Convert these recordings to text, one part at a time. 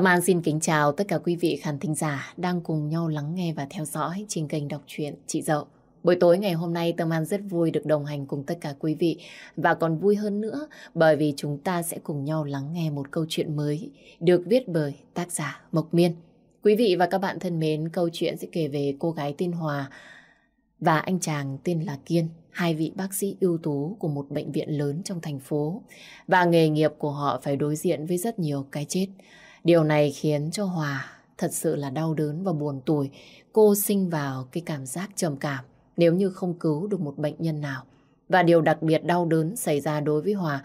Tâm An xin kính chào tất cả quý vị khán thính giả đang cùng nhau lắng nghe và theo dõi trên kênh đọc truyện Chị Dậu. Buổi tối ngày hôm nay Tâm An rất vui được đồng hành cùng tất cả quý vị và còn vui hơn nữa bởi vì chúng ta sẽ cùng nhau lắng nghe một câu chuyện mới được viết bởi tác giả Mộc Miên. Quý vị và các bạn thân mến, câu chuyện sẽ kể về cô gái tên Hòa và anh chàng tên là Kiên, hai vị bác sĩ ưu tú của một bệnh viện lớn trong thành phố. Và nghề nghiệp của họ phải đối diện với rất nhiều cái chết. Điều này khiến cho Hòa thật sự là đau đớn và buồn tủi. Cô sinh vào cái cảm giác trầm cảm nếu như không cứu được một bệnh nhân nào. Và điều đặc biệt đau đớn xảy ra đối với Hòa,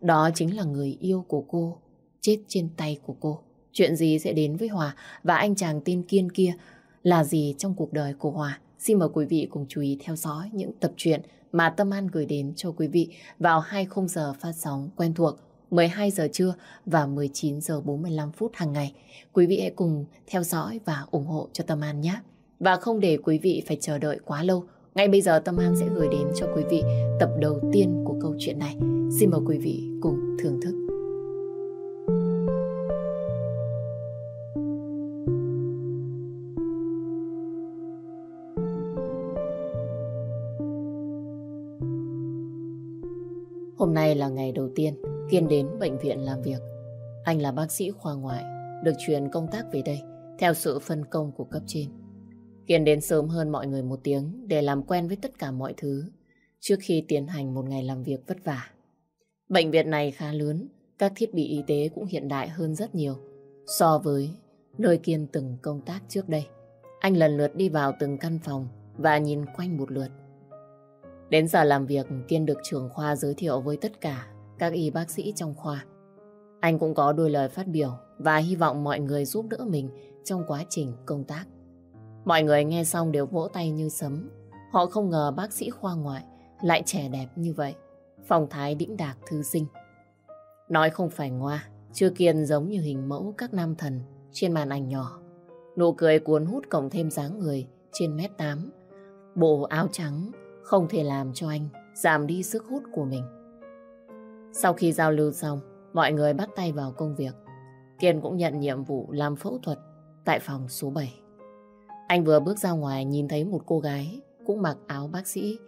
đó chính là người yêu của cô, chết trên tay của cô. Chuyện gì sẽ đến với Hòa và anh chàng tên Kiên kia là gì trong cuộc đời của Hòa? Xin mời quý vị cùng chú ý theo dõi những tập truyện mà Tâm An gửi đến cho quý vị vào 20 giờ phát sóng quen thuộc 12 giờ trưa và 19 giờ 45 phút hàng ngày. Quý vị hãy cùng theo dõi và ủng hộ cho Tâm An nhé. Và không để quý vị phải chờ đợi quá lâu, ngay bây giờ Tâm An sẽ gửi đến cho quý vị tập đầu tiên của câu chuyện này. Xin mời quý vị cùng thưởng thức. Hôm nay là ngày đầu tiên Kiên đến bệnh viện làm việc. Anh là bác sĩ khoa ngoại, được truyền công tác về đây theo sự phân công của cấp trên. Kiên đến sớm hơn mọi người một tiếng để làm quen với tất cả mọi thứ trước khi tiến hành một ngày làm việc vất vả. Bệnh viện này khá lớn, các thiết bị y tế cũng hiện đại hơn rất nhiều so với nơi Kiên từng công tác trước đây. Anh lần lượt đi vào từng căn phòng và nhìn quanh một lượt. Đến giờ làm việc, Kiên được trưởng khoa giới thiệu với tất cả các y bác sĩ trong khoa. Anh cũng có đôi lời phát biểu và hy vọng mọi người giúp đỡ mình trong quá trình công tác. Mọi người nghe xong đều vỗ tay như sấm. Họ không ngờ bác sĩ khoa ngoại lại trẻ đẹp như vậy. Phong thái đĩnh đạc thư sinh. Nói không phải ngoa, chưa kiên giống như hình mẫu các nam thần trên màn ảnh nhỏ. Nụ cười cuốn hút cộng thêm dáng người trên mét tám. Bộ áo trắng không thể làm cho anh giảm đi sức hút của mình. Sau khi giao lưu xong, mọi người bắt tay vào công việc. Kiên cũng nhận nhiệm vụ làm phẫu thuật tại phòng số 7. Anh vừa bước ra ngoài nhìn thấy một cô gái cũng mặc áo bác sĩ,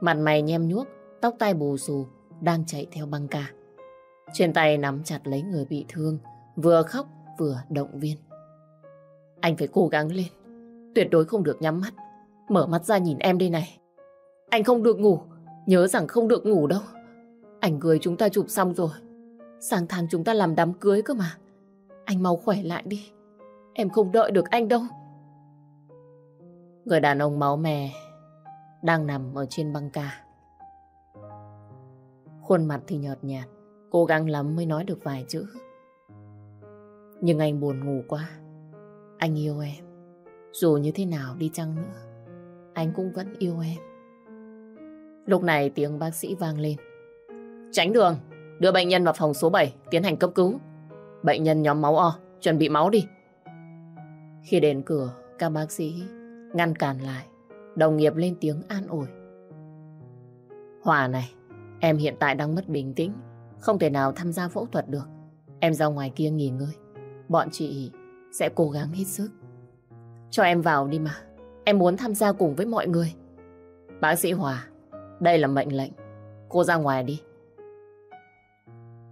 mặt mày nhem nhuốc, tóc tai bù xù, đang chạy theo băng ca. Trên tay nắm chặt lấy người bị thương, vừa khóc vừa động viên. Anh phải cố gắng lên, tuyệt đối không được nhắm mắt. Mở mắt ra nhìn em đây này. Anh không được ngủ, nhớ rằng không được ngủ đâu. Ảnh cưới chúng ta chụp xong rồi. sáng tháng chúng ta làm đám cưới cơ mà. Anh mau khỏe lại đi. Em không đợi được anh đâu. Người đàn ông máu mè đang nằm ở trên băng ca. Khuôn mặt thì nhợt nhạt, cố gắng lắm mới nói được vài chữ. Nhưng anh buồn ngủ quá. Anh yêu em. Dù như thế nào đi chăng nữa, anh cũng vẫn yêu em. Lúc này tiếng bác sĩ vang lên. Tránh đường, đưa bệnh nhân vào phòng số 7 tiến hành cấp cứu. Bệnh nhân nhóm máu O, chuẩn bị máu đi. Khi đến cửa, các bác sĩ ngăn cản lại. Đồng nghiệp lên tiếng an ủi. Hòa này, em hiện tại đang mất bình tĩnh, không thể nào tham gia phẫu thuật được. Em ra ngoài kia nghỉ ngơi. Bọn chị sẽ cố gắng hết sức. Cho em vào đi mà. Em muốn tham gia cùng với mọi người. Bác sĩ Hòa, đây là mệnh lệnh. Cô ra ngoài đi.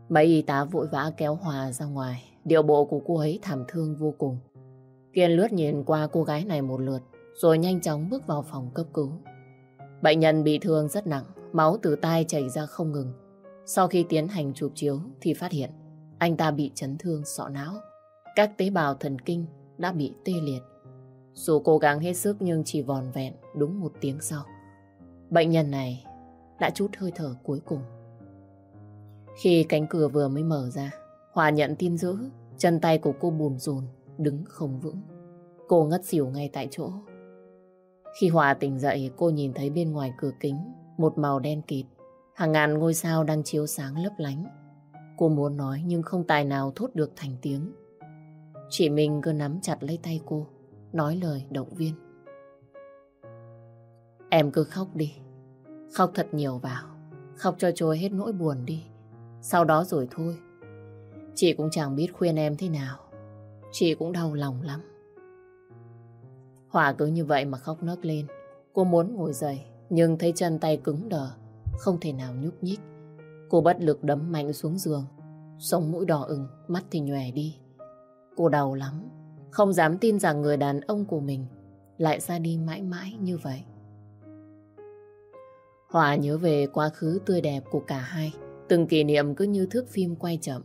Mấy y tá vội vã kéo Hòa ra ngoài. Điều bộ của cô ấy thảm thương vô cùng. Kiên lướt nhìn qua cô gái này một lượt, rồi nhanh chóng bước vào phòng cấp cứu. Bệnh nhân bị thương rất nặng, máu từ tai chảy ra không ngừng. Sau khi tiến hành chụp chiếu thì phát hiện anh ta bị chấn thương sọ não. Các tế bào thần kinh đã bị tê liệt. Dù cố gắng hết sức nhưng chỉ vòn vẹn đúng một tiếng sau. Bệnh nhân này đã chút hơi thở cuối cùng. Khi cánh cửa vừa mới mở ra, Hòa nhận tin dữ, chân tay của cô bùn rùn, đứng không vững. Cô ngất xỉu ngay tại chỗ. Khi Hòa tỉnh dậy, cô nhìn thấy bên ngoài cửa kính một màu đen kịt. Hàng ngàn ngôi sao đang chiếu sáng lấp lánh. Cô muốn nói nhưng không tài nào thốt được thành tiếng. Chị mình cứ nắm chặt lấy tay cô, nói lời động viên. Em cứ khóc đi, khóc thật nhiều vào, khóc cho trôi hết nỗi buồn đi. Sau đó rồi thôi. Chị cũng chẳng biết khuyên em thế nào. chị cũng đau lòng lắm. Hòa cứ như vậy mà khóc nấc lên. Cô muốn ngồi dậy, nhưng thấy chân tay cứng đờ, không thể nào nhúc nhích. Cô bất lực đấm mạnh xuống giường, sống mũi đỏ ửng, mắt thì nhòe đi. Cô đau lắm, không dám tin rằng người đàn ông của mình lại ra đi mãi mãi như vậy. Hòa nhớ về quá khứ tươi đẹp của cả hai, từng kỷ niệm cứ như thước phim quay chậm.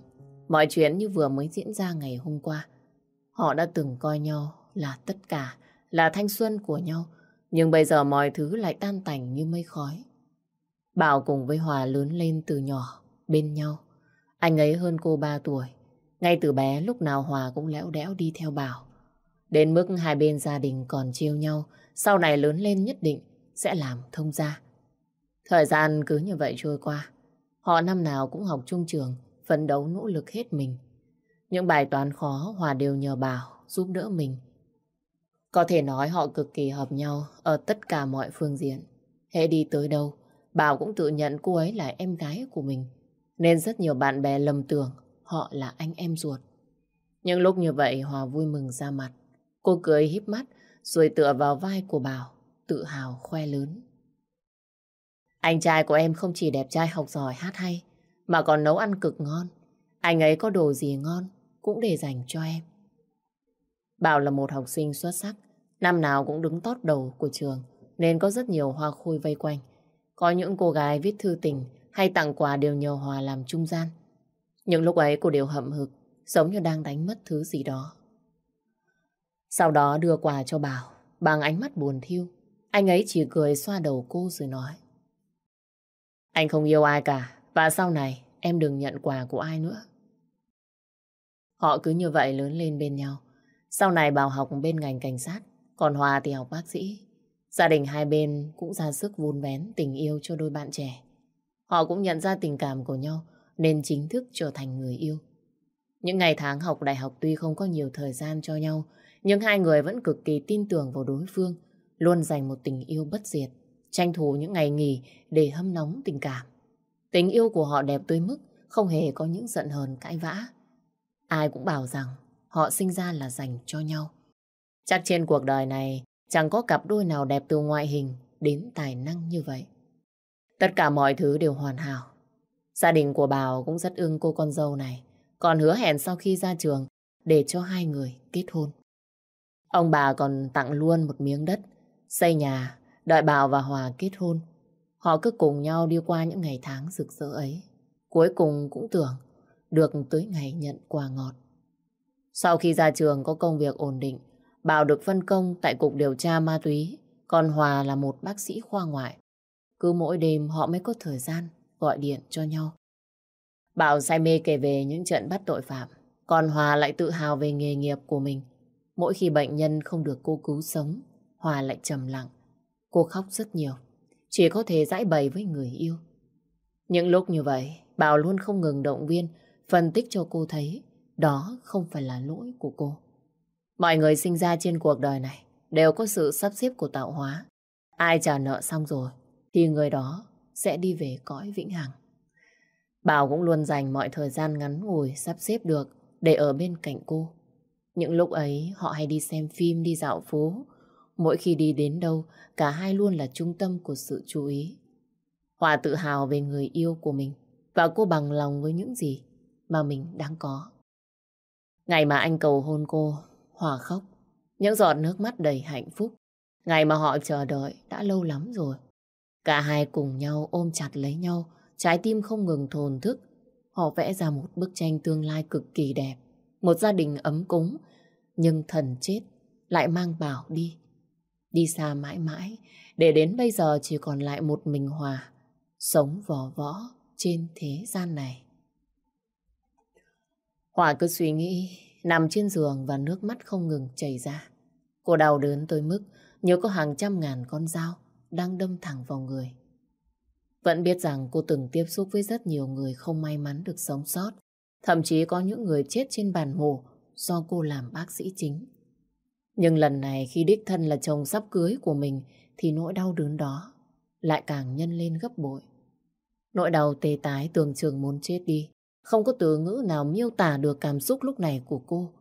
Mọi chuyện như vừa mới diễn ra ngày hôm qua. Họ đã từng coi nhau là tất cả, là thanh xuân của nhau, nhưng bây giờ mọi thứ lại tan tành như mây khói. Bảo cùng với Hòa lớn lên từ nhỏ, bên nhau. Anh ấy hơn cô 3 tuổi. Ngay từ bé lúc nào Hòa cũng lẽo đẽo đi theo Bảo. Đến mức hai bên gia đình còn chiêu nhau, sau này lớn lên nhất định sẽ làm thông gia. Thời gian cứ như vậy trôi qua. Họ năm nào cũng học chung trường, phấn đấu nỗ lực hết mình. Những bài toán khó Hòa đều nhờ Bảo giúp đỡ mình. Có thể nói họ cực kỳ hợp nhau ở tất cả mọi phương diện. Hễ đi tới đâu, Bảo cũng tự nhận cô ấy là em gái của mình. Nên rất nhiều bạn bè lầm tưởng họ là anh em ruột. Những lúc như vậy Hòa vui mừng ra mặt. Cô cười híp mắt rồi tựa vào vai của Bảo, tự hào khoe lớn. Anh trai của em không chỉ đẹp trai học giỏi hát hay, mà còn nấu ăn cực ngon. Anh ấy có đồ gì ngon cũng để dành cho em. Bảo là một học sinh xuất sắc, năm nào cũng đứng tót đầu của trường, nên có rất nhiều hoa khôi vây quanh. Có những cô gái viết thư tình hay tặng quà đều nhờ Hòa làm trung gian. Những lúc ấy cô đều hậm hực, giống như đang đánh mất thứ gì đó. Sau đó đưa quà cho Bảo, bằng ánh mắt buồn thiêu. Anh ấy chỉ cười xoa đầu cô rồi nói. Anh không yêu ai cả, và sau này em đừng nhận quà của ai nữa. Họ cứ như vậy lớn lên bên nhau. Sau này Bảo học bên ngành cảnh sát, còn Hòa thì học bác sĩ. Gia đình hai bên cũng ra sức vun vén tình yêu cho đôi bạn trẻ. Họ cũng nhận ra tình cảm của nhau nên chính thức trở thành người yêu. Những ngày tháng học đại học tuy không có nhiều thời gian cho nhau, nhưng hai người vẫn cực kỳ tin tưởng vào đối phương, luôn dành một tình yêu bất diệt, tranh thủ những ngày nghỉ để hâm nóng tình cảm. Tình yêu của họ đẹp tới mức không hề có những giận hờn cãi vã. Ai cũng bảo rằng họ sinh ra là dành cho nhau. Chắc trên cuộc đời này chẳng có cặp đôi nào đẹp từ ngoại hình đến tài năng như vậy. Tất cả mọi thứ đều hoàn hảo. Gia đình của Bảo cũng rất ưng cô con dâu này, còn hứa hẹn sau khi ra trường để cho hai người kết hôn. Ông bà còn tặng luôn một miếng đất, xây nhà, đợi Bảo và Hòa kết hôn. Họ cứ cùng nhau đi qua những ngày tháng rực rỡ ấy. Cuối cùng cũng tưởng được tới ngày nhận quà ngọt. Sau khi ra trường có công việc ổn định, Bảo được phân công tại Cục Điều tra Ma túy, còn Hòa là một bác sĩ khoa ngoại. Cứ mỗi đêm họ mới có thời gian gọi điện cho nhau. Bảo say mê kể về những trận bắt tội phạm, còn Hòa lại tự hào về nghề nghiệp của mình. Mỗi khi bệnh nhân không được cô cứu sống, Hòa lại trầm lặng. Cô khóc rất nhiều, chỉ có thể giải bày với người yêu. Những lúc như vậy, Bảo luôn không ngừng động viên, phân tích cho cô thấy đó không phải là lỗi của cô. Mọi người sinh ra trên cuộc đời này đều có sự sắp xếp của tạo hóa. Ai trả nợ xong rồi thì người đó sẽ đi về cõi vĩnh hằng. Bảo cũng luôn dành mọi thời gian ngắn ngủi sắp xếp được để ở bên cạnh cô. Những lúc ấy họ hay đi xem phim, đi dạo phố. Mỗi khi đi đến đâu, cả hai luôn là trung tâm của sự chú ý. Hòa tự hào về người yêu của mình và cô bằng lòng với những gì mà mình đang có. Ngày mà anh cầu hôn cô, Hòa khóc, những giọt nước mắt đầy hạnh phúc. Ngày mà họ chờ đợi đã lâu lắm rồi. Cả hai cùng nhau ôm chặt lấy nhau, trái tim không ngừng thồn thức. Họ vẽ ra một bức tranh tương lai cực kỳ đẹp. Một gia đình ấm cúng, nhưng thần chết lại mang Bảo đi. Đi xa mãi mãi, để đến bây giờ chỉ còn lại một mình Hòa, sống vò võ trên thế gian này. Hòa cứ suy nghĩ, nằm trên giường và nước mắt không ngừng chảy ra. Cô đau đớn tới mức nhớ có hàng trăm ngàn con dao đang đâm thẳng vào người. Vẫn biết rằng cô từng tiếp xúc với rất nhiều người không may mắn được sống sót. Thậm chí có những người chết trên bàn mổ do cô làm bác sĩ chính. Nhưng lần này khi đích thân là chồng sắp cưới của mình thì nỗi đau đớn đó lại càng nhân lên gấp bội. Nỗi đau tê tái tưởng trường muốn chết đi. Không có từ ngữ nào miêu tả được cảm xúc lúc này của cô.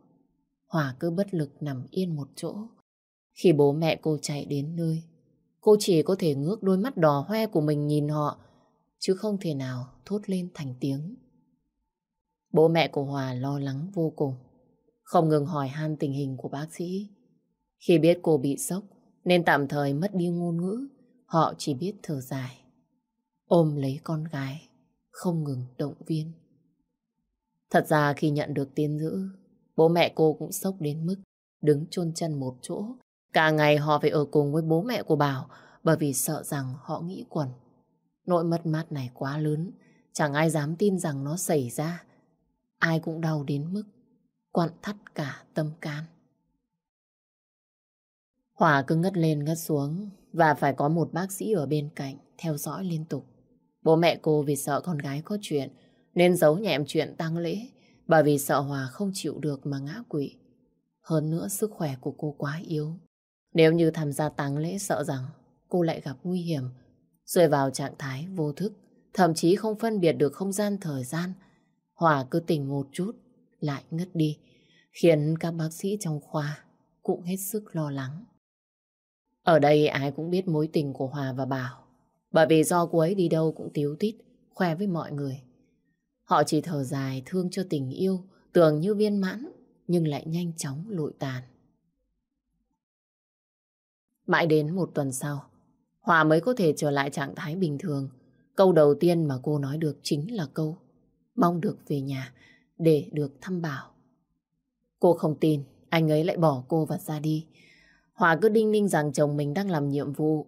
Hòa cứ bất lực nằm yên một chỗ. Khi bố mẹ cô chạy đến nơi, cô chỉ có thể ngước đôi mắt đỏ hoe của mình nhìn họ, chứ không thể nào thốt lên thành tiếng. Bố mẹ của Hòa lo lắng vô cùng, không ngừng hỏi han tình hình của bác sĩ. Khi biết cô bị sốc, nên tạm thời mất đi ngôn ngữ, họ chỉ biết thở dài. Ôm lấy con gái, không ngừng động viên. Thật ra khi nhận được tin dữ, bố mẹ cô cũng sốc đến mức đứng chôn chân một chỗ. Cả ngày họ phải ở cùng với bố mẹ của Bảo bởi vì sợ rằng họ nghĩ quẩn. Nỗi mất mát này quá lớn, chẳng ai dám tin rằng nó xảy ra. Ai cũng đau đến mức quặn thắt cả tâm can. Hòa cứ ngất lên ngất xuống và phải có một bác sĩ ở bên cạnh theo dõi liên tục. Bố mẹ cô vì sợ con gái có chuyện nên giấu nhẹm chuyện tang lễ bởi vì sợ Hòa không chịu được mà ngã quỵ. Hơn nữa sức khỏe của cô quá yếu. Nếu như tham gia tang lễ sợ rằng cô lại gặp nguy hiểm, rơi vào trạng thái vô thức, thậm chí không phân biệt được không gian thời gian. Hòa cứ tỉnh một chút, lại ngất đi, khiến các bác sĩ trong khoa cũng hết sức lo lắng. Ở đây ai cũng biết mối tình của Hòa và Bảo, bởi vì do cô ấy đi đâu cũng tiếu tít, khoe với mọi người. Họ chỉ thở dài thương cho tình yêu, tưởng như viên mãn, nhưng lại nhanh chóng lụi tàn. Mãi đến một tuần sau, Hòa mới có thể trở lại trạng thái bình thường. Câu đầu tiên mà cô nói được chính là câu mong được về nhà để được thăm Bảo. Cô không tin anh ấy lại bỏ cô và ra đi. Hòa cứ đinh ninh rằng chồng mình đang làm nhiệm vụ.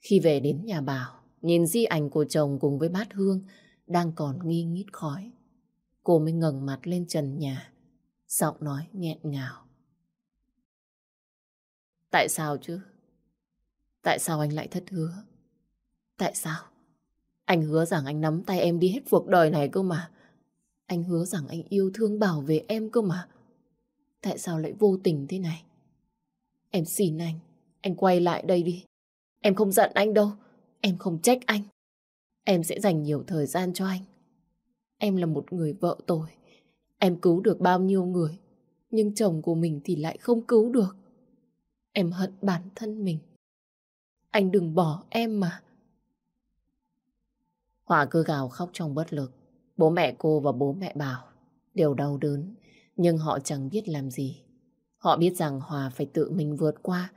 Khi về đến nhà Bảo, nhìn di ảnh của chồng cùng với bát hương đang còn nghi ngít khói. Cô mới ngẩng mặt lên trần nhà, giọng nói nghẹn ngào. Tại sao chứ? Tại sao anh lại thất hứa? Tại sao? Anh hứa rằng anh nắm tay em đi hết cuộc đời này cơ mà. Anh hứa rằng anh yêu thương bảo vệ em cơ mà. Tại sao lại vô tình thế này? Em xin anh, anh quay lại đây đi. Em không giận anh đâu, em không trách anh. Em sẽ dành nhiều thời gian cho anh. Em là một người vợ tôi. Em cứu được bao nhiêu người, nhưng chồng của mình thì lại không cứu được. Em hận bản thân mình. Anh đừng bỏ em mà. Hòa cứ gào khóc trong bất lực. Bố mẹ cô và bố mẹ Bảo đều đau đớn, nhưng họ chẳng biết làm gì. Họ biết rằng Hòa phải tự mình vượt qua.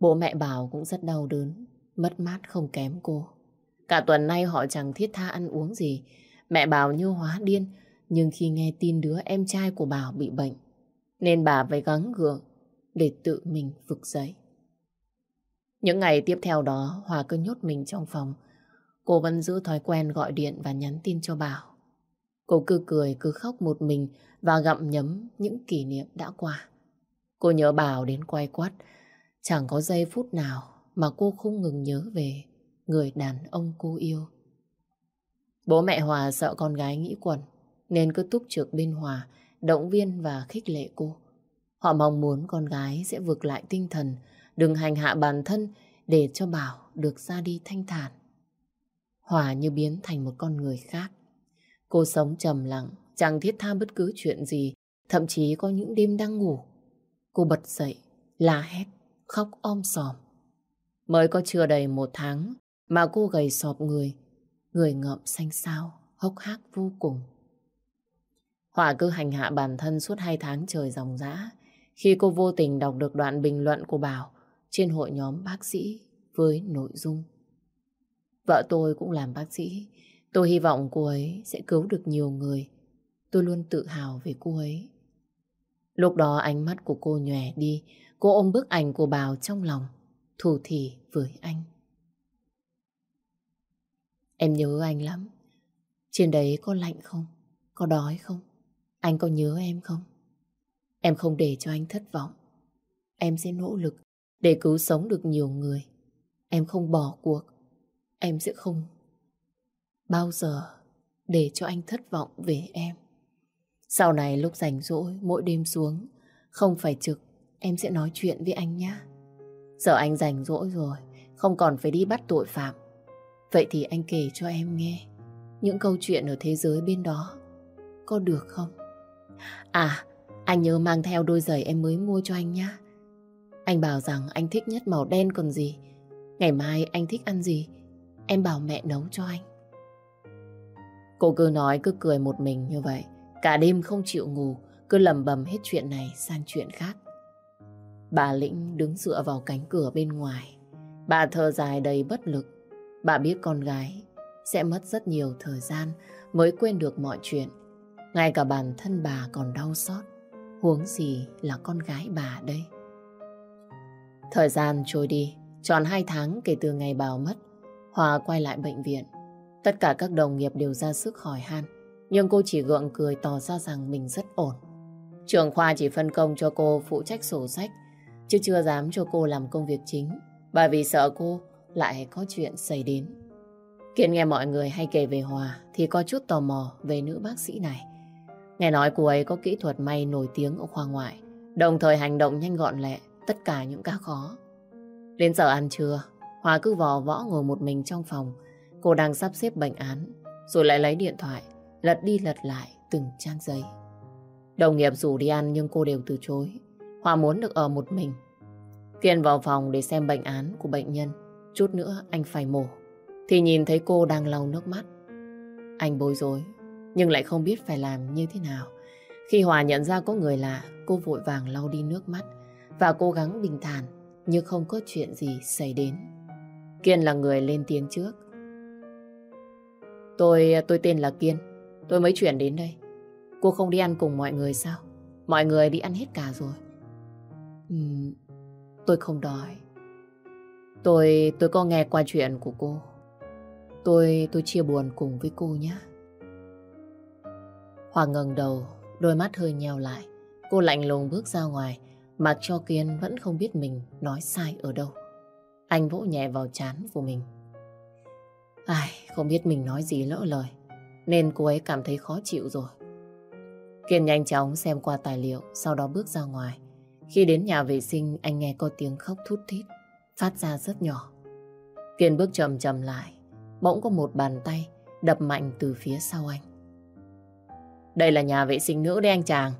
Bố mẹ Bảo cũng rất đau đớn, mất mát không kém cô. Cả tuần nay họ chẳng thiết tha ăn uống gì. Mẹ Bảo như hóa điên, nhưng khi nghe tin đứa em trai của Bảo bị bệnh, nên bà phải gắng gượng để tự mình vực dậy. Những ngày tiếp theo đó, Hòa cứ nhốt mình trong phòng. Cô vẫn giữ thói quen gọi điện và nhắn tin cho Bảo. Cô cứ cười, cứ khóc một mình và gặm nhấm những kỷ niệm đã qua. Cô nhớ Bảo đến quay quắt, chẳng có giây phút nào mà cô không ngừng nhớ về người đàn ông cô yêu. Bố mẹ Hòa sợ con gái nghĩ quẩn, nên cứ túc trực bên Hòa, động viên và khích lệ cô. Họ mong muốn con gái sẽ vực lại tinh thần, đừng hành hạ bản thân để cho Bảo được ra đi thanh thản. Hòa như biến thành một con người khác. Cô sống trầm lặng, chẳng thiết tha bất cứ chuyện gì, thậm chí có những đêm đang ngủ. Cô bật dậy, la hét, khóc om sòm. Mới có chưa đầy một tháng mà cô gầy sọp người, người ngợm xanh xao, hốc hác vô cùng. Họa cứ hành hạ bản thân suốt hai tháng trời dòng dã. Khi cô vô tình đọc được đoạn bình luận của Bảo trên hội nhóm bác sĩ với nội dung. Vợ tôi cũng làm bác sĩ. Tôi hy vọng cô ấy sẽ cứu được nhiều người. Tôi luôn tự hào về cô ấy. Lúc đó ánh mắt của cô nhòe đi, cô ôm bức ảnh của Bảo trong lòng, thủ thỉ với anh. Em nhớ anh lắm. Trên đấy có lạnh không? Có đói không? Anh có nhớ em không? Em không để cho anh thất vọng. Em sẽ nỗ lực để cứu sống được nhiều người. Em không bỏ cuộc. Em sẽ không bao giờ để cho anh thất vọng về em. Sau này lúc rảnh rỗi, mỗi đêm xuống, không phải trực, em sẽ nói chuyện với anh nhé. Giờ anh rảnh rỗi rồi, không còn phải đi bắt tội phạm. Vậy thì anh kể cho em nghe những câu chuyện ở thế giới bên đó. Có được không? À, Anh nhớ mang theo đôi giày em mới mua cho anh nhá. Anh bảo rằng anh thích nhất màu đen còn gì. Ngày mai anh thích ăn gì, em bảo mẹ nấu cho anh. Cô cứ nói cứ cười một mình như vậy. Cả đêm không chịu ngủ, cứ lầm bầm hết chuyện này sang chuyện khác. Bà Lĩnh đứng dựa vào cánh cửa bên ngoài. Bà thở dài đầy bất lực. Bà biết con gái sẽ mất rất nhiều thời gian mới quên được mọi chuyện. Ngay cả bản thân bà còn đau xót. Huống gì là con gái bà đây. Thời gian trôi đi, tròn hai tháng kể từ ngày bà mất. Hòa quay lại bệnh viện. Tất cả các đồng nghiệp đều ra sức hỏi han. Nhưng cô chỉ gượng cười tỏ ra rằng mình rất ổn. Trường khoa chỉ phân công cho cô phụ trách sổ sách, chứ chưa dám cho cô làm công việc chính, bởi vì sợ cô lại có chuyện xảy đến. Kiện nghe mọi người hay kể về Hòa thì có chút tò mò về nữ bác sĩ này. Nghe nói cô ấy có kỹ thuật may nổi tiếng ở khoa ngoại, đồng thời hành động nhanh gọn lẹ, tất cả những ca khó. Đến giờ ăn trưa, Hòa cứ vò võ ngồi một mình trong phòng, cô đang sắp xếp bệnh án, rồi lại lấy điện thoại, lật đi lật lại từng trang giấy. Đồng nghiệp rủ đi ăn nhưng cô đều từ chối. Hòa muốn được ở một mình. Kiên vào phòng để xem bệnh án của bệnh nhân. Chút nữa anh phải mổ. Thì nhìn thấy cô đang lau nước mắt. Anh bối rối, nhưng lại không biết phải làm như thế nào. Khi Hòa nhận ra có người lạ, cô vội vàng lau đi nước mắt và cố gắng bình thản như không có chuyện gì xảy đến. Kiên là người lên tiếng trước. Tôi tôi tên là Kiên. Tôi mới chuyển đến đây. Cô không đi ăn cùng mọi người sao? Mọi người đi ăn hết cả rồi. Uhm, tôi không đói. Tôi tôi có nghe qua chuyện của cô. Tôi tôi chia buồn cùng với cô nhé. Hoàng ngẩng đầu, đôi mắt hơi nheo lại. Cô lạnh lùng bước ra ngoài, mặc cho Kiên vẫn không biết mình nói sai ở đâu. Anh vỗ nhẹ vào chán của mình. Ai, không biết mình nói gì lỡ lời, nên cô ấy cảm thấy khó chịu rồi. Kiên nhanh chóng xem qua tài liệu, sau đó bước ra ngoài. Khi đến nhà vệ sinh, anh nghe có tiếng khóc thút thít, phát ra rất nhỏ. Kiên bước chậm chậm lại, bỗng có một bàn tay đập mạnh từ phía sau anh. Đây là nhà vệ sinh nữ đấy anh chàng.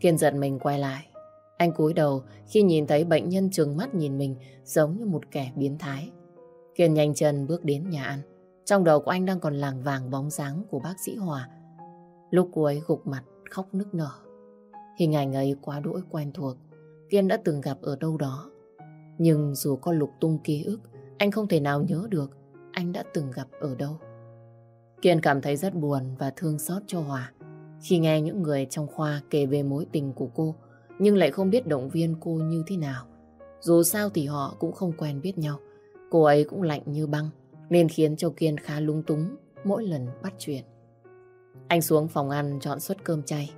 Kiên giật mình quay lại. Anh cúi đầu khi nhìn thấy bệnh nhân trừng mắt nhìn mình giống như một kẻ biến thái. Kiên nhanh chân bước đến nhà ăn. Trong đầu của anh đang còn làng vàng bóng dáng của bác sĩ Hòa Lúc cô ấy gục mặt, khóc nức nở. Hình ảnh ấy quá đỗi quen thuộc, Kiên đã từng gặp ở đâu đó. Nhưng dù có lục tung ký ức, anh không thể nào nhớ được anh đã từng gặp ở đâu. Kiên cảm thấy rất buồn và thương xót cho Hòa. Khi nghe những người trong khoa kể về mối tình của cô, nhưng lại không biết động viên cô như thế nào. Dù sao thì họ cũng không quen biết nhau. Cô ấy cũng lạnh như băng, nên khiến cho Kiên khá lung túng mỗi lần bắt chuyện. Anh xuống phòng ăn chọn suất cơm chay.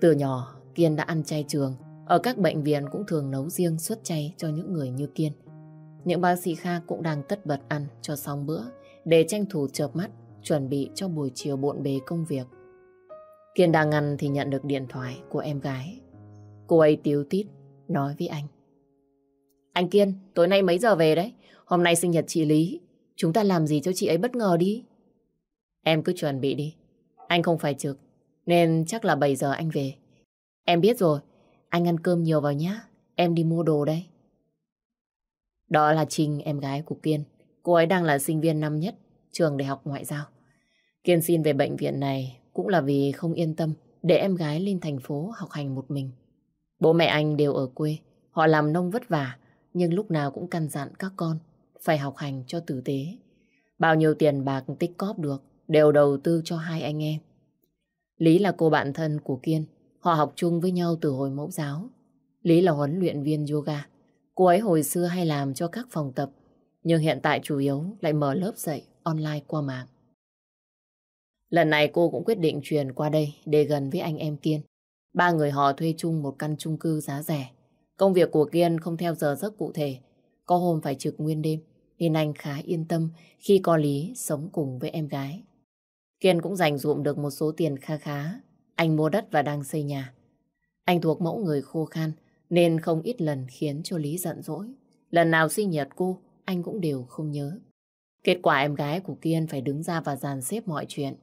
Từ nhỏ, Kiên đã ăn chay trường. Ở các bệnh viện cũng thường nấu riêng suất chay cho những người như Kiên. Những bác sĩ khác cũng đang tất bật ăn cho xong bữa để tranh thủ chợp mắt chuẩn bị cho buổi chiều bộn bề công việc. Kiên đang ăn thì nhận được điện thoại của em gái. Cô ấy tiếu tít nói với anh. Anh Kiên, tối nay mấy giờ về đấy? Hôm nay sinh nhật chị Lý. Chúng ta làm gì cho chị ấy bất ngờ đi? Em cứ chuẩn bị đi. Anh không phải trực, nên chắc là 7 giờ anh về. Em biết rồi, anh ăn cơm nhiều vào nhá. Em đi mua đồ đây. Đó là Trinh, em gái của Kiên. Cô ấy đang là sinh viên năm nhất, trường đại học ngoại giao. Kiên xin về bệnh viện này cũng là vì không yên tâm để em gái lên thành phố học hành một mình. Bố mẹ anh đều ở quê, họ làm nông vất vả, nhưng lúc nào cũng căn dặn các con phải học hành cho tử tế. Bao nhiêu tiền bạc tích cóp được đều đầu tư cho hai anh em. Lý là cô bạn thân của Kiên, họ học chung với nhau từ hồi mẫu giáo. Lý là huấn luyện viên yoga. Cô ấy hồi xưa hay làm cho các phòng tập, nhưng hiện tại chủ yếu lại mở lớp dạy online qua mạng. Lần này cô cũng quyết định chuyển qua đây để gần với anh em Kiên. Ba người họ thuê chung một căn chung cư giá rẻ. Công việc của Kiên không theo giờ giấc cụ thể, có hôm phải trực nguyên đêm, nên anh khá yên tâm khi có Lý sống cùng với em gái. Kiên cũng dành dụm được một số tiền kha khá. Anh mua đất và đang xây nhà. Anh thuộc mẫu người khô khan nên không ít lần khiến cho Lý giận dỗi. Lần nào sinh nhật cô, anh cũng đều không nhớ. Kết quả em gái của Kiên phải đứng ra và dàn xếp mọi chuyện.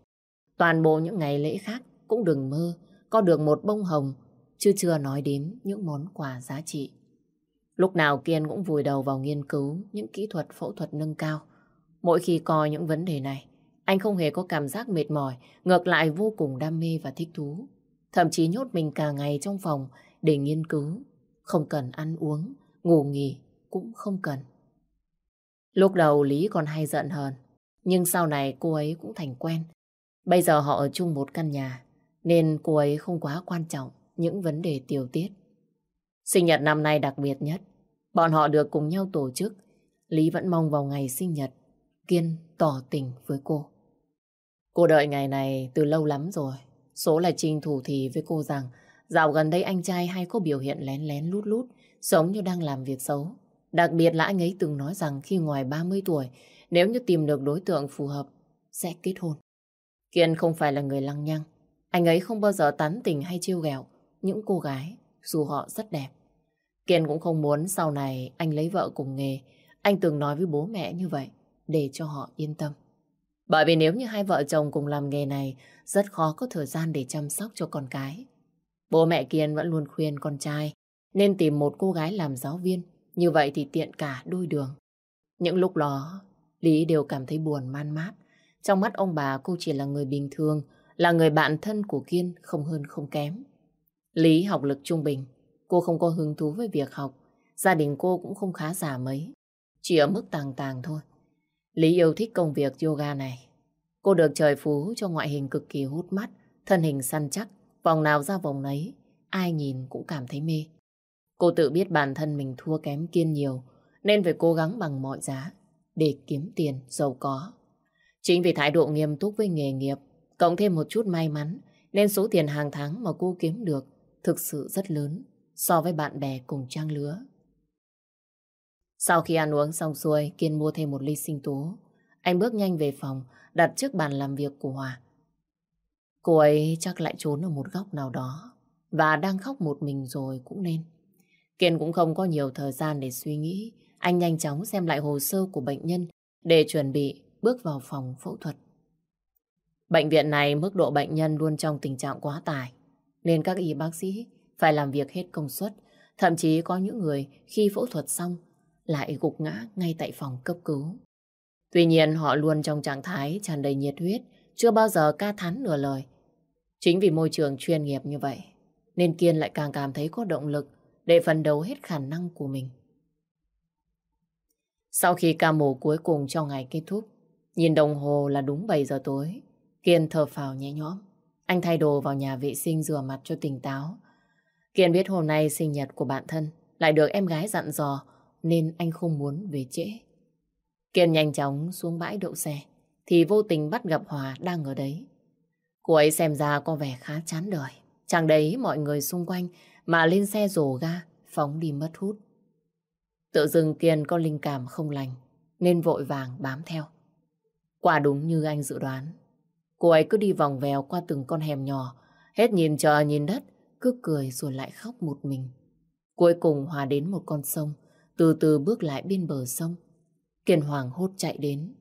Toàn bộ những ngày lễ khác cũng đừng mơ có được một bông hồng chứ chưa nói đến những món quà giá trị. Lúc nào Kiên cũng vùi đầu vào nghiên cứu những kỹ thuật phẫu thuật nâng cao. Mỗi khi coi những vấn đề này, anh không hề có cảm giác mệt mỏi, ngược lại vô cùng đam mê và thích thú. Thậm chí nhốt mình cả ngày trong phòng để nghiên cứu. Không cần ăn uống, ngủ nghỉ cũng không cần. Lúc đầu Lý còn hay giận hờn, nhưng sau này cô ấy cũng thành quen. Bây giờ họ ở chung một căn nhà, nên cô ấy không quá quan trọng những vấn đề tiểu tiết. Sinh nhật năm nay đặc biệt nhất, bọn họ được cùng nhau tổ chức. Lý vẫn mong vào ngày sinh nhật, Kiên tỏ tình với cô. Cô đợi ngày này từ lâu lắm rồi. Số là trinh thủ thì với cô rằng dạo gần đây anh trai hay có biểu hiện lén lén lút lút, giống như đang làm việc xấu. Đặc biệt là anh ấy từng nói rằng khi ngoài 30 tuổi, nếu như tìm được đối tượng phù hợp, sẽ kết hôn. Kiên không phải là người lăng nhăng. Anh ấy không bao giờ tán tình hay chiêu ghẹo những cô gái, dù họ rất đẹp. Kiên cũng không muốn sau này anh lấy vợ cùng nghề. Anh từng nói với bố mẹ như vậy, để cho họ yên tâm. Bởi vì nếu như hai vợ chồng cùng làm nghề này, rất khó có thời gian để chăm sóc cho con cái. Bố mẹ Kiên vẫn luôn khuyên con trai nên tìm một cô gái làm giáo viên, như vậy thì tiện cả đôi đường. Những lúc đó, Lý đều cảm thấy buồn man mát. Trong mắt ông bà cô chỉ là người bình thường, là người bạn thân của Kiên không hơn không kém. Lý học lực trung bình, cô không có hứng thú với việc học, gia đình cô cũng không khá giả mấy, chỉ ở mức tàng tàng thôi. Lý yêu thích công việc yoga này. Cô được trời phú cho ngoại hình cực kỳ hút mắt, thân hình săn chắc, vòng nào ra vòng nấy, ai nhìn cũng cảm thấy mê. Cô tự biết bản thân mình thua kém kiên nhiều, nên phải cố gắng bằng mọi giá để kiếm tiền, giàu có. Chính vì thái độ nghiêm túc với nghề nghiệp, cộng thêm một chút may mắn, nên số tiền hàng tháng mà cô kiếm được thực sự rất lớn so với bạn bè cùng trang lứa. Sau khi ăn uống xong xuôi, Kiên mua thêm một ly sinh tố. Anh bước nhanh về phòng, đặt trước bàn làm việc của Hòa. Cô ấy chắc lại trốn ở một góc nào đó và đang khóc một mình rồi cũng nên. Kiên cũng không có nhiều thời gian để suy nghĩ. Anh nhanh chóng xem lại hồ sơ của bệnh nhân để chuẩn bị bước vào phòng phẫu thuật. Bệnh viện này mức độ bệnh nhân luôn trong tình trạng quá tải nên các y bác sĩ phải làm việc hết công suất. Thậm chí có những người khi phẫu thuật xong lại gục ngã ngay tại phòng cấp cứu. Tuy nhiên họ luôn trong trạng thái tràn đầy nhiệt huyết, chưa bao giờ ca thán nửa lời. Chính vì môi trường chuyên nghiệp như vậy, nên Kiên lại càng cảm thấy có động lực để phấn đấu hết khả năng của mình. Sau khi ca mổ cuối cùng cho ngày kết thúc, nhìn đồng hồ là đúng 7 giờ tối, Kiên thở phào nhẹ nhõm. Anh thay đồ vào nhà vệ sinh rửa mặt cho tỉnh táo. Kiên biết hôm nay sinh nhật của bạn thân, lại được em gái dặn dò, nên anh không muốn về trễ. Kiên nhanh chóng xuống bãi đậu xe, thì vô tình bắt gặp Hòa đang ở đấy. Cô ấy xem ra có vẻ khá chán đời. Chẳng đấy mọi người xung quanh mà lên xe rổ ga, phóng đi mất hút. Tự dưng Kiên có linh cảm không lành, nên vội vàng bám theo. Quả đúng như anh dự đoán. Cô ấy cứ đi vòng vèo qua từng con hẻm nhỏ, hết nhìn trời nhìn đất, cứ cười rồi lại khóc một mình. Cuối cùng Hòa đến một con sông, từ từ bước lại bên bờ sông. Kiền Hoàng hốt chạy đến.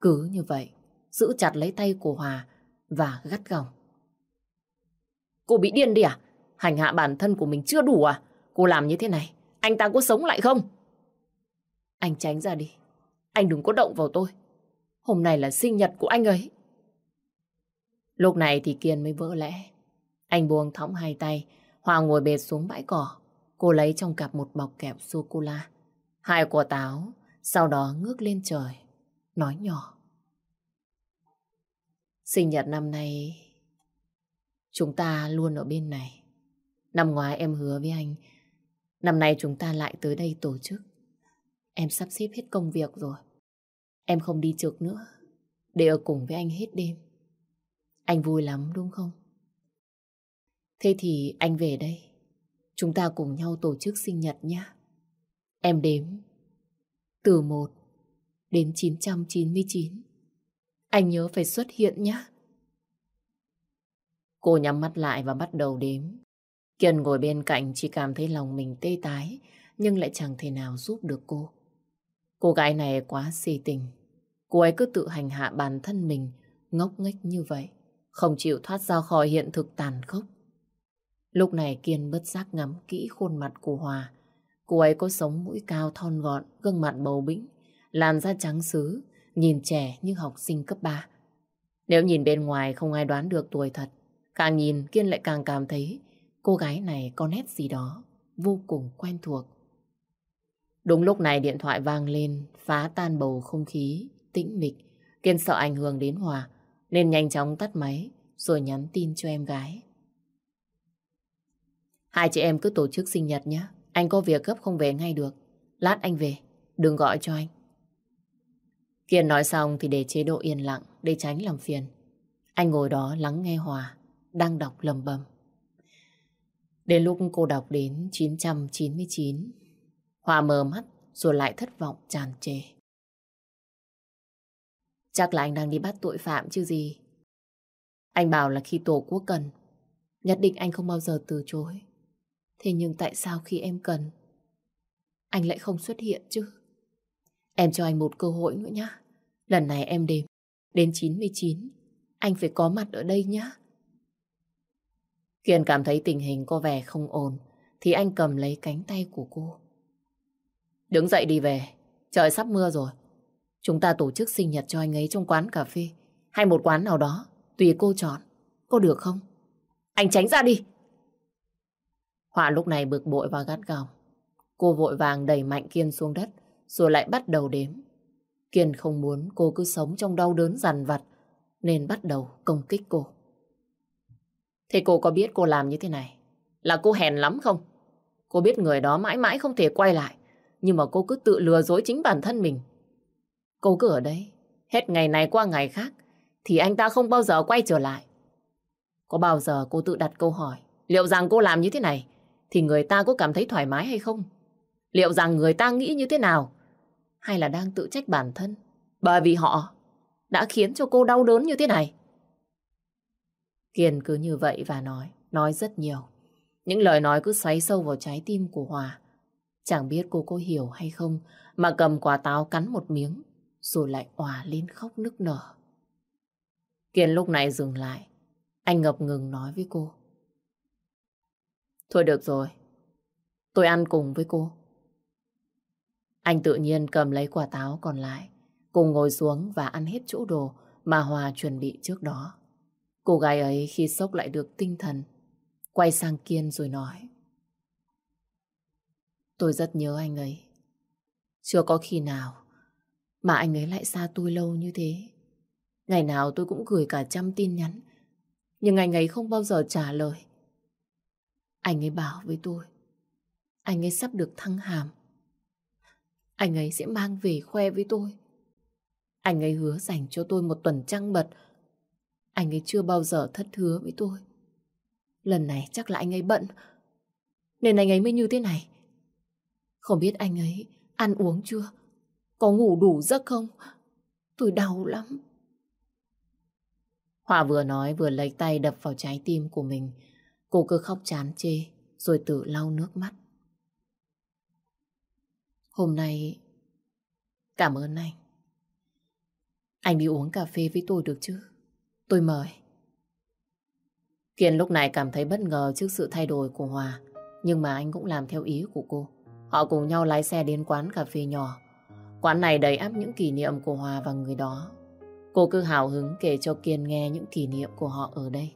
Cứ như vậy, giữ chặt lấy tay của Hòa và gắt gỏng. Cô bị điên đi à? Hành hạ bản thân của mình chưa đủ à? Cô làm như thế này, anh ta có sống lại không? Anh tránh ra đi. Anh đừng có động vào tôi. Hôm nay là sinh nhật của anh ấy. Lúc này thì Kiên mới vỡ lẽ. Anh buông thõng hai tay, Hòa ngồi bệt xuống bãi cỏ. Cô lấy trong cặp một bọc kẹo sô-cô-la. Hai quả táo, sau đó ngước lên trời, nói nhỏ. Sinh nhật năm nay, chúng ta luôn ở bên này. Năm ngoái em hứa với anh, năm nay chúng ta lại tới đây tổ chức. Em sắp xếp hết công việc rồi. Em không đi trực nữa, để ở cùng với anh hết đêm. Anh vui lắm đúng không? Thế thì anh về đây. Chúng ta cùng nhau tổ chức sinh nhật nhé. Em đếm. Từ 1 đến 999. Anh nhớ phải xuất hiện nhé. Cô nhắm mắt lại và bắt đầu đếm. Kiên ngồi bên cạnh chỉ cảm thấy lòng mình tê tái, nhưng lại chẳng thể nào giúp được cô. Cô gái này quá si tình. Cô ấy cứ tự hành hạ bản thân mình, ngốc nghếch như vậy, không chịu thoát ra khỏi hiện thực tàn khốc. Lúc này Kiên bất giác ngắm kỹ khuôn mặt của Hòa. Cô ấy có sống mũi cao thon gọn, gương mặt bầu bĩnh, làn da trắng xứ, nhìn trẻ như học sinh cấp 3. Nếu nhìn bên ngoài không ai đoán được tuổi thật, càng nhìn Kiên lại càng cảm thấy cô gái này có nét gì đó vô cùng quen thuộc. Đúng lúc này điện thoại vang lên, phá tan bầu không khí, tĩnh mịch. Kiên sợ ảnh hưởng đến Hòa, nên nhanh chóng tắt máy, rồi nhắn tin cho em gái. Hai chị em cứ tổ chức sinh nhật nhé. Anh có việc gấp không về ngay được. Lát anh về, đừng gọi cho anh. Kiên nói xong thì để chế độ yên lặng để tránh làm phiền. Anh ngồi đó lắng nghe Hòa, đang đọc lầm bầm. Đến lúc cô đọc đến 999, Hòa mờ mắt rồi lại thất vọng tràn trề. Chắc là anh đang đi bắt tội phạm chứ gì. Anh bảo là khi tổ quốc cần, nhất định anh không bao giờ từ chối. Thế nhưng tại sao khi em cần, anh lại không xuất hiện chứ? Em cho anh một cơ hội nữa nhá. Lần này em đếm, đến 99, anh phải có mặt ở đây nhá. Kiên cảm thấy tình hình có vẻ không ổn, thì anh cầm lấy cánh tay của cô. Đứng dậy đi về, trời sắp mưa rồi. Chúng ta tổ chức sinh nhật cho anh ấy trong quán cà phê, hay một quán nào đó, tùy cô chọn. Có được không? Anh tránh ra đi! Họa lúc này bực bội và gắt gỏng. Cô vội vàng đẩy mạnh Kiên xuống đất, rồi lại bắt đầu đếm. Kiên không muốn cô cứ sống trong đau đớn dằn vặt, nên bắt đầu công kích cô. Thế cô có biết cô làm như thế này là cô hèn lắm không? Cô biết người đó mãi mãi không thể quay lại, nhưng mà cô cứ tự lừa dối chính bản thân mình. Cô cứ ở đây, hết ngày này qua ngày khác, thì anh ta không bao giờ quay trở lại. Có bao giờ cô tự đặt câu hỏi, liệu rằng cô làm như thế này, thì người ta có cảm thấy thoải mái hay không? Liệu rằng người ta nghĩ như thế nào? Hay là đang tự trách bản thân? Bởi vì họ đã khiến cho cô đau đớn như thế này. Kiên cứ như vậy và nói, nói rất nhiều. Những lời nói cứ xoáy sâu vào trái tim của Hòa. Chẳng biết cô có hiểu hay không mà cầm quả táo cắn một miếng rồi lại òa lên khóc nức nở. Kiên lúc này dừng lại. Anh ngập ngừng nói với cô. Thôi được rồi. Tôi ăn cùng với cô. Anh tự nhiên cầm lấy quả táo còn lại. Cùng ngồi xuống và ăn hết chỗ đồ mà Hòa chuẩn bị trước đó. Cô gái ấy khi sốc lại được tinh thần, quay sang Kiên rồi nói. Tôi rất nhớ anh ấy. Chưa có khi nào mà anh ấy lại xa tôi lâu như thế. Ngày nào tôi cũng gửi cả trăm tin nhắn, nhưng anh ấy không bao giờ trả lời. Anh ấy bảo với tôi, anh ấy sắp được thăng hàm. Anh ấy sẽ mang về khoe với tôi. Anh ấy hứa dành cho tôi một tuần trăng mật anh ấy chưa bao giờ thất hứa với tôi. Lần này chắc là anh ấy bận. Nên anh ấy mới như thế này. Không biết anh ấy ăn uống chưa? Có ngủ đủ giấc không? Tôi đau lắm. Hòa vừa nói vừa lấy tay đập vào trái tim của mình. Cô cứ khóc chán chê, rồi tự lau nước mắt. Hôm nay, cảm ơn anh. Anh đi uống cà phê với tôi được chứ? Tôi mời. Kiên lúc này cảm thấy bất ngờ trước sự thay đổi của Hòa. Nhưng mà anh cũng làm theo ý của cô. Họ cùng nhau lái xe đến quán cà phê nhỏ. Quán này đầy áp những kỷ niệm của Hòa và người đó. Cô cứ hào hứng kể cho Kiên nghe những kỷ niệm của họ ở đây.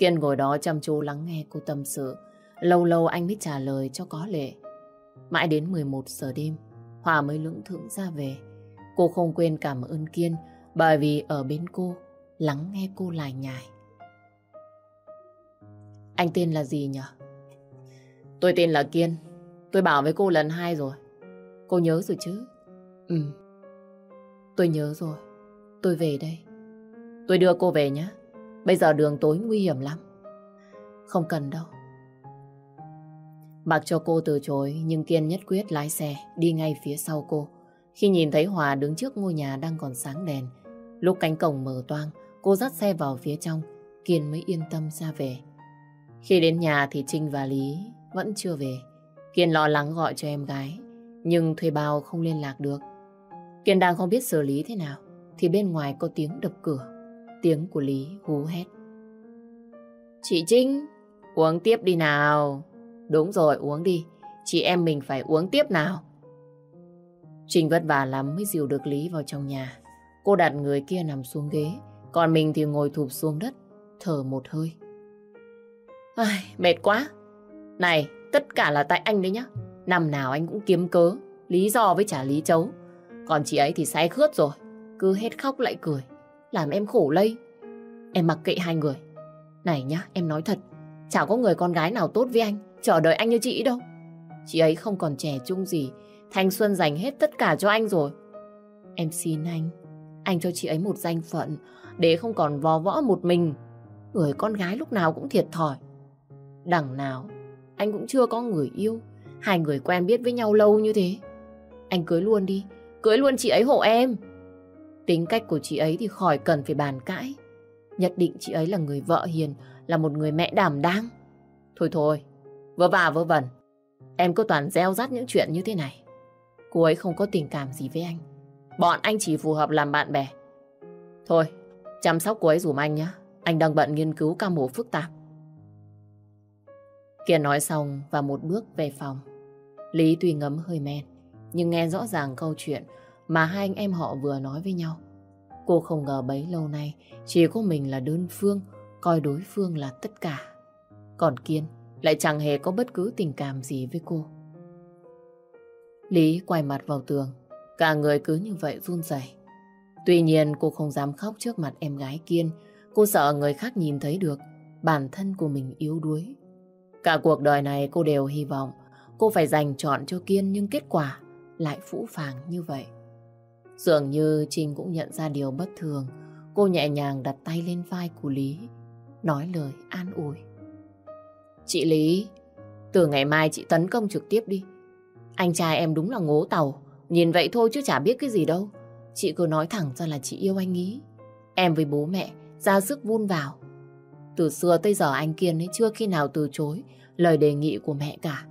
Kiên ngồi đó chăm chú lắng nghe cô tâm sự. Lâu lâu anh mới trả lời cho có lệ. Mãi đến 11 giờ đêm, Hòa mới lưỡng thưởng ra về. Cô không quên cảm ơn Kiên bởi vì ở bên cô lắng nghe cô lải nhải. Anh tên là gì nhỉ? Tôi tên là Kiên. Tôi bảo với cô lần hai rồi. Cô nhớ rồi chứ? Ừ. Tôi nhớ rồi. Tôi về đây. Tôi đưa cô về nhé. Bây giờ đường tối nguy hiểm lắm. Không cần đâu. Mặc cho cô từ chối, nhưng Kiên nhất quyết lái xe, đi ngay phía sau cô. Khi nhìn thấy Hòa đứng trước ngôi nhà đang còn sáng đèn, lúc cánh cổng mở toang, Cô dắt xe vào phía trong, Kiên mới yên tâm ra về. Khi đến nhà thì Trinh và Lý vẫn chưa về. Kiên lo lắng gọi cho em gái, nhưng thuê bao không liên lạc được. Kiên đang không biết xử lý thế nào, thì bên ngoài có tiếng đập cửa. Tiếng của Lý hú hét. Chị Trinh, Uống tiếp đi nào. Đúng rồi, uống đi. Chị em mình phải uống tiếp nào. trinh vất vả lắm mới dìu được Lý vào trong nhà. Cô đặt người kia nằm xuống ghế, còn mình thì ngồi thụp xuống đất, thở một hơi. Ai, mệt quá. Này, tất cả là tại anh đấy nhá. Năm nào anh cũng kiếm cớ, lý do với trả lý chấu. Còn chị ấy thì say khướt rồi, cứ hết khóc lại cười, làm em khổ lây. Em mặc kệ hai người. Này nhá, em nói thật, chả có người con gái nào tốt với anh, chờ đợi anh như chị đâu. Chị ấy không còn trẻ trung gì, thanh xuân dành hết tất cả cho anh rồi. Em xin anh, anh cho chị ấy một danh phận, để không còn vò võ một mình. Người con gái lúc nào cũng thiệt thòi. Đằng nào, anh cũng chưa có người yêu, hai người quen biết với nhau lâu như thế. Anh cưới luôn đi, cưới luôn chị ấy hộ em. Tính cách của chị ấy thì khỏi cần phải bàn cãi. Nhất định chị ấy là người vợ hiền, là một người mẹ đảm đang. Thôi thôi, vớ vả vớ vẩn. Em cứ toàn gieo rắt những chuyện như thế này. Cô ấy không có tình cảm gì với anh. Bọn anh chỉ phù hợp làm bạn bè. Thôi, chăm sóc cô ấy dùm anh nhé. Anh đang bận nghiên cứu ca mổ phức tạp. Kiên nói xong và một bước về phòng. Lý tuy ngấm hơi men, nhưng nghe rõ ràng câu chuyện mà hai anh em họ vừa nói với nhau. Cô không ngờ bấy lâu nay chỉ có mình là đơn phương, coi đối phương là tất cả. Còn Kiên lại chẳng hề có bất cứ tình cảm gì với cô. Lý quay mặt vào tường, cả người cứ như vậy run rẩy. Tuy nhiên cô không dám khóc trước mặt em gái Kiên, cô sợ người khác nhìn thấy được bản thân của mình yếu đuối. Cả cuộc đời này cô đều hy vọng cô phải dành chọn cho Kiên nhưng kết quả lại phũ phàng như vậy. Dường như Trinh cũng nhận ra điều bất thường. Cô nhẹ nhàng đặt tay lên vai của Lý, nói lời an ủi. Chị Lý, từ ngày mai chị tấn công trực tiếp đi. Anh trai em đúng là ngố tàu, nhìn vậy thôi chứ chả biết cái gì đâu. Chị cứ nói thẳng ra là chị yêu anh ý. Em với bố mẹ ra sức vun vào. Từ xưa tới giờ anh Kiên ấy chưa khi nào từ chối lời đề nghị của mẹ cả.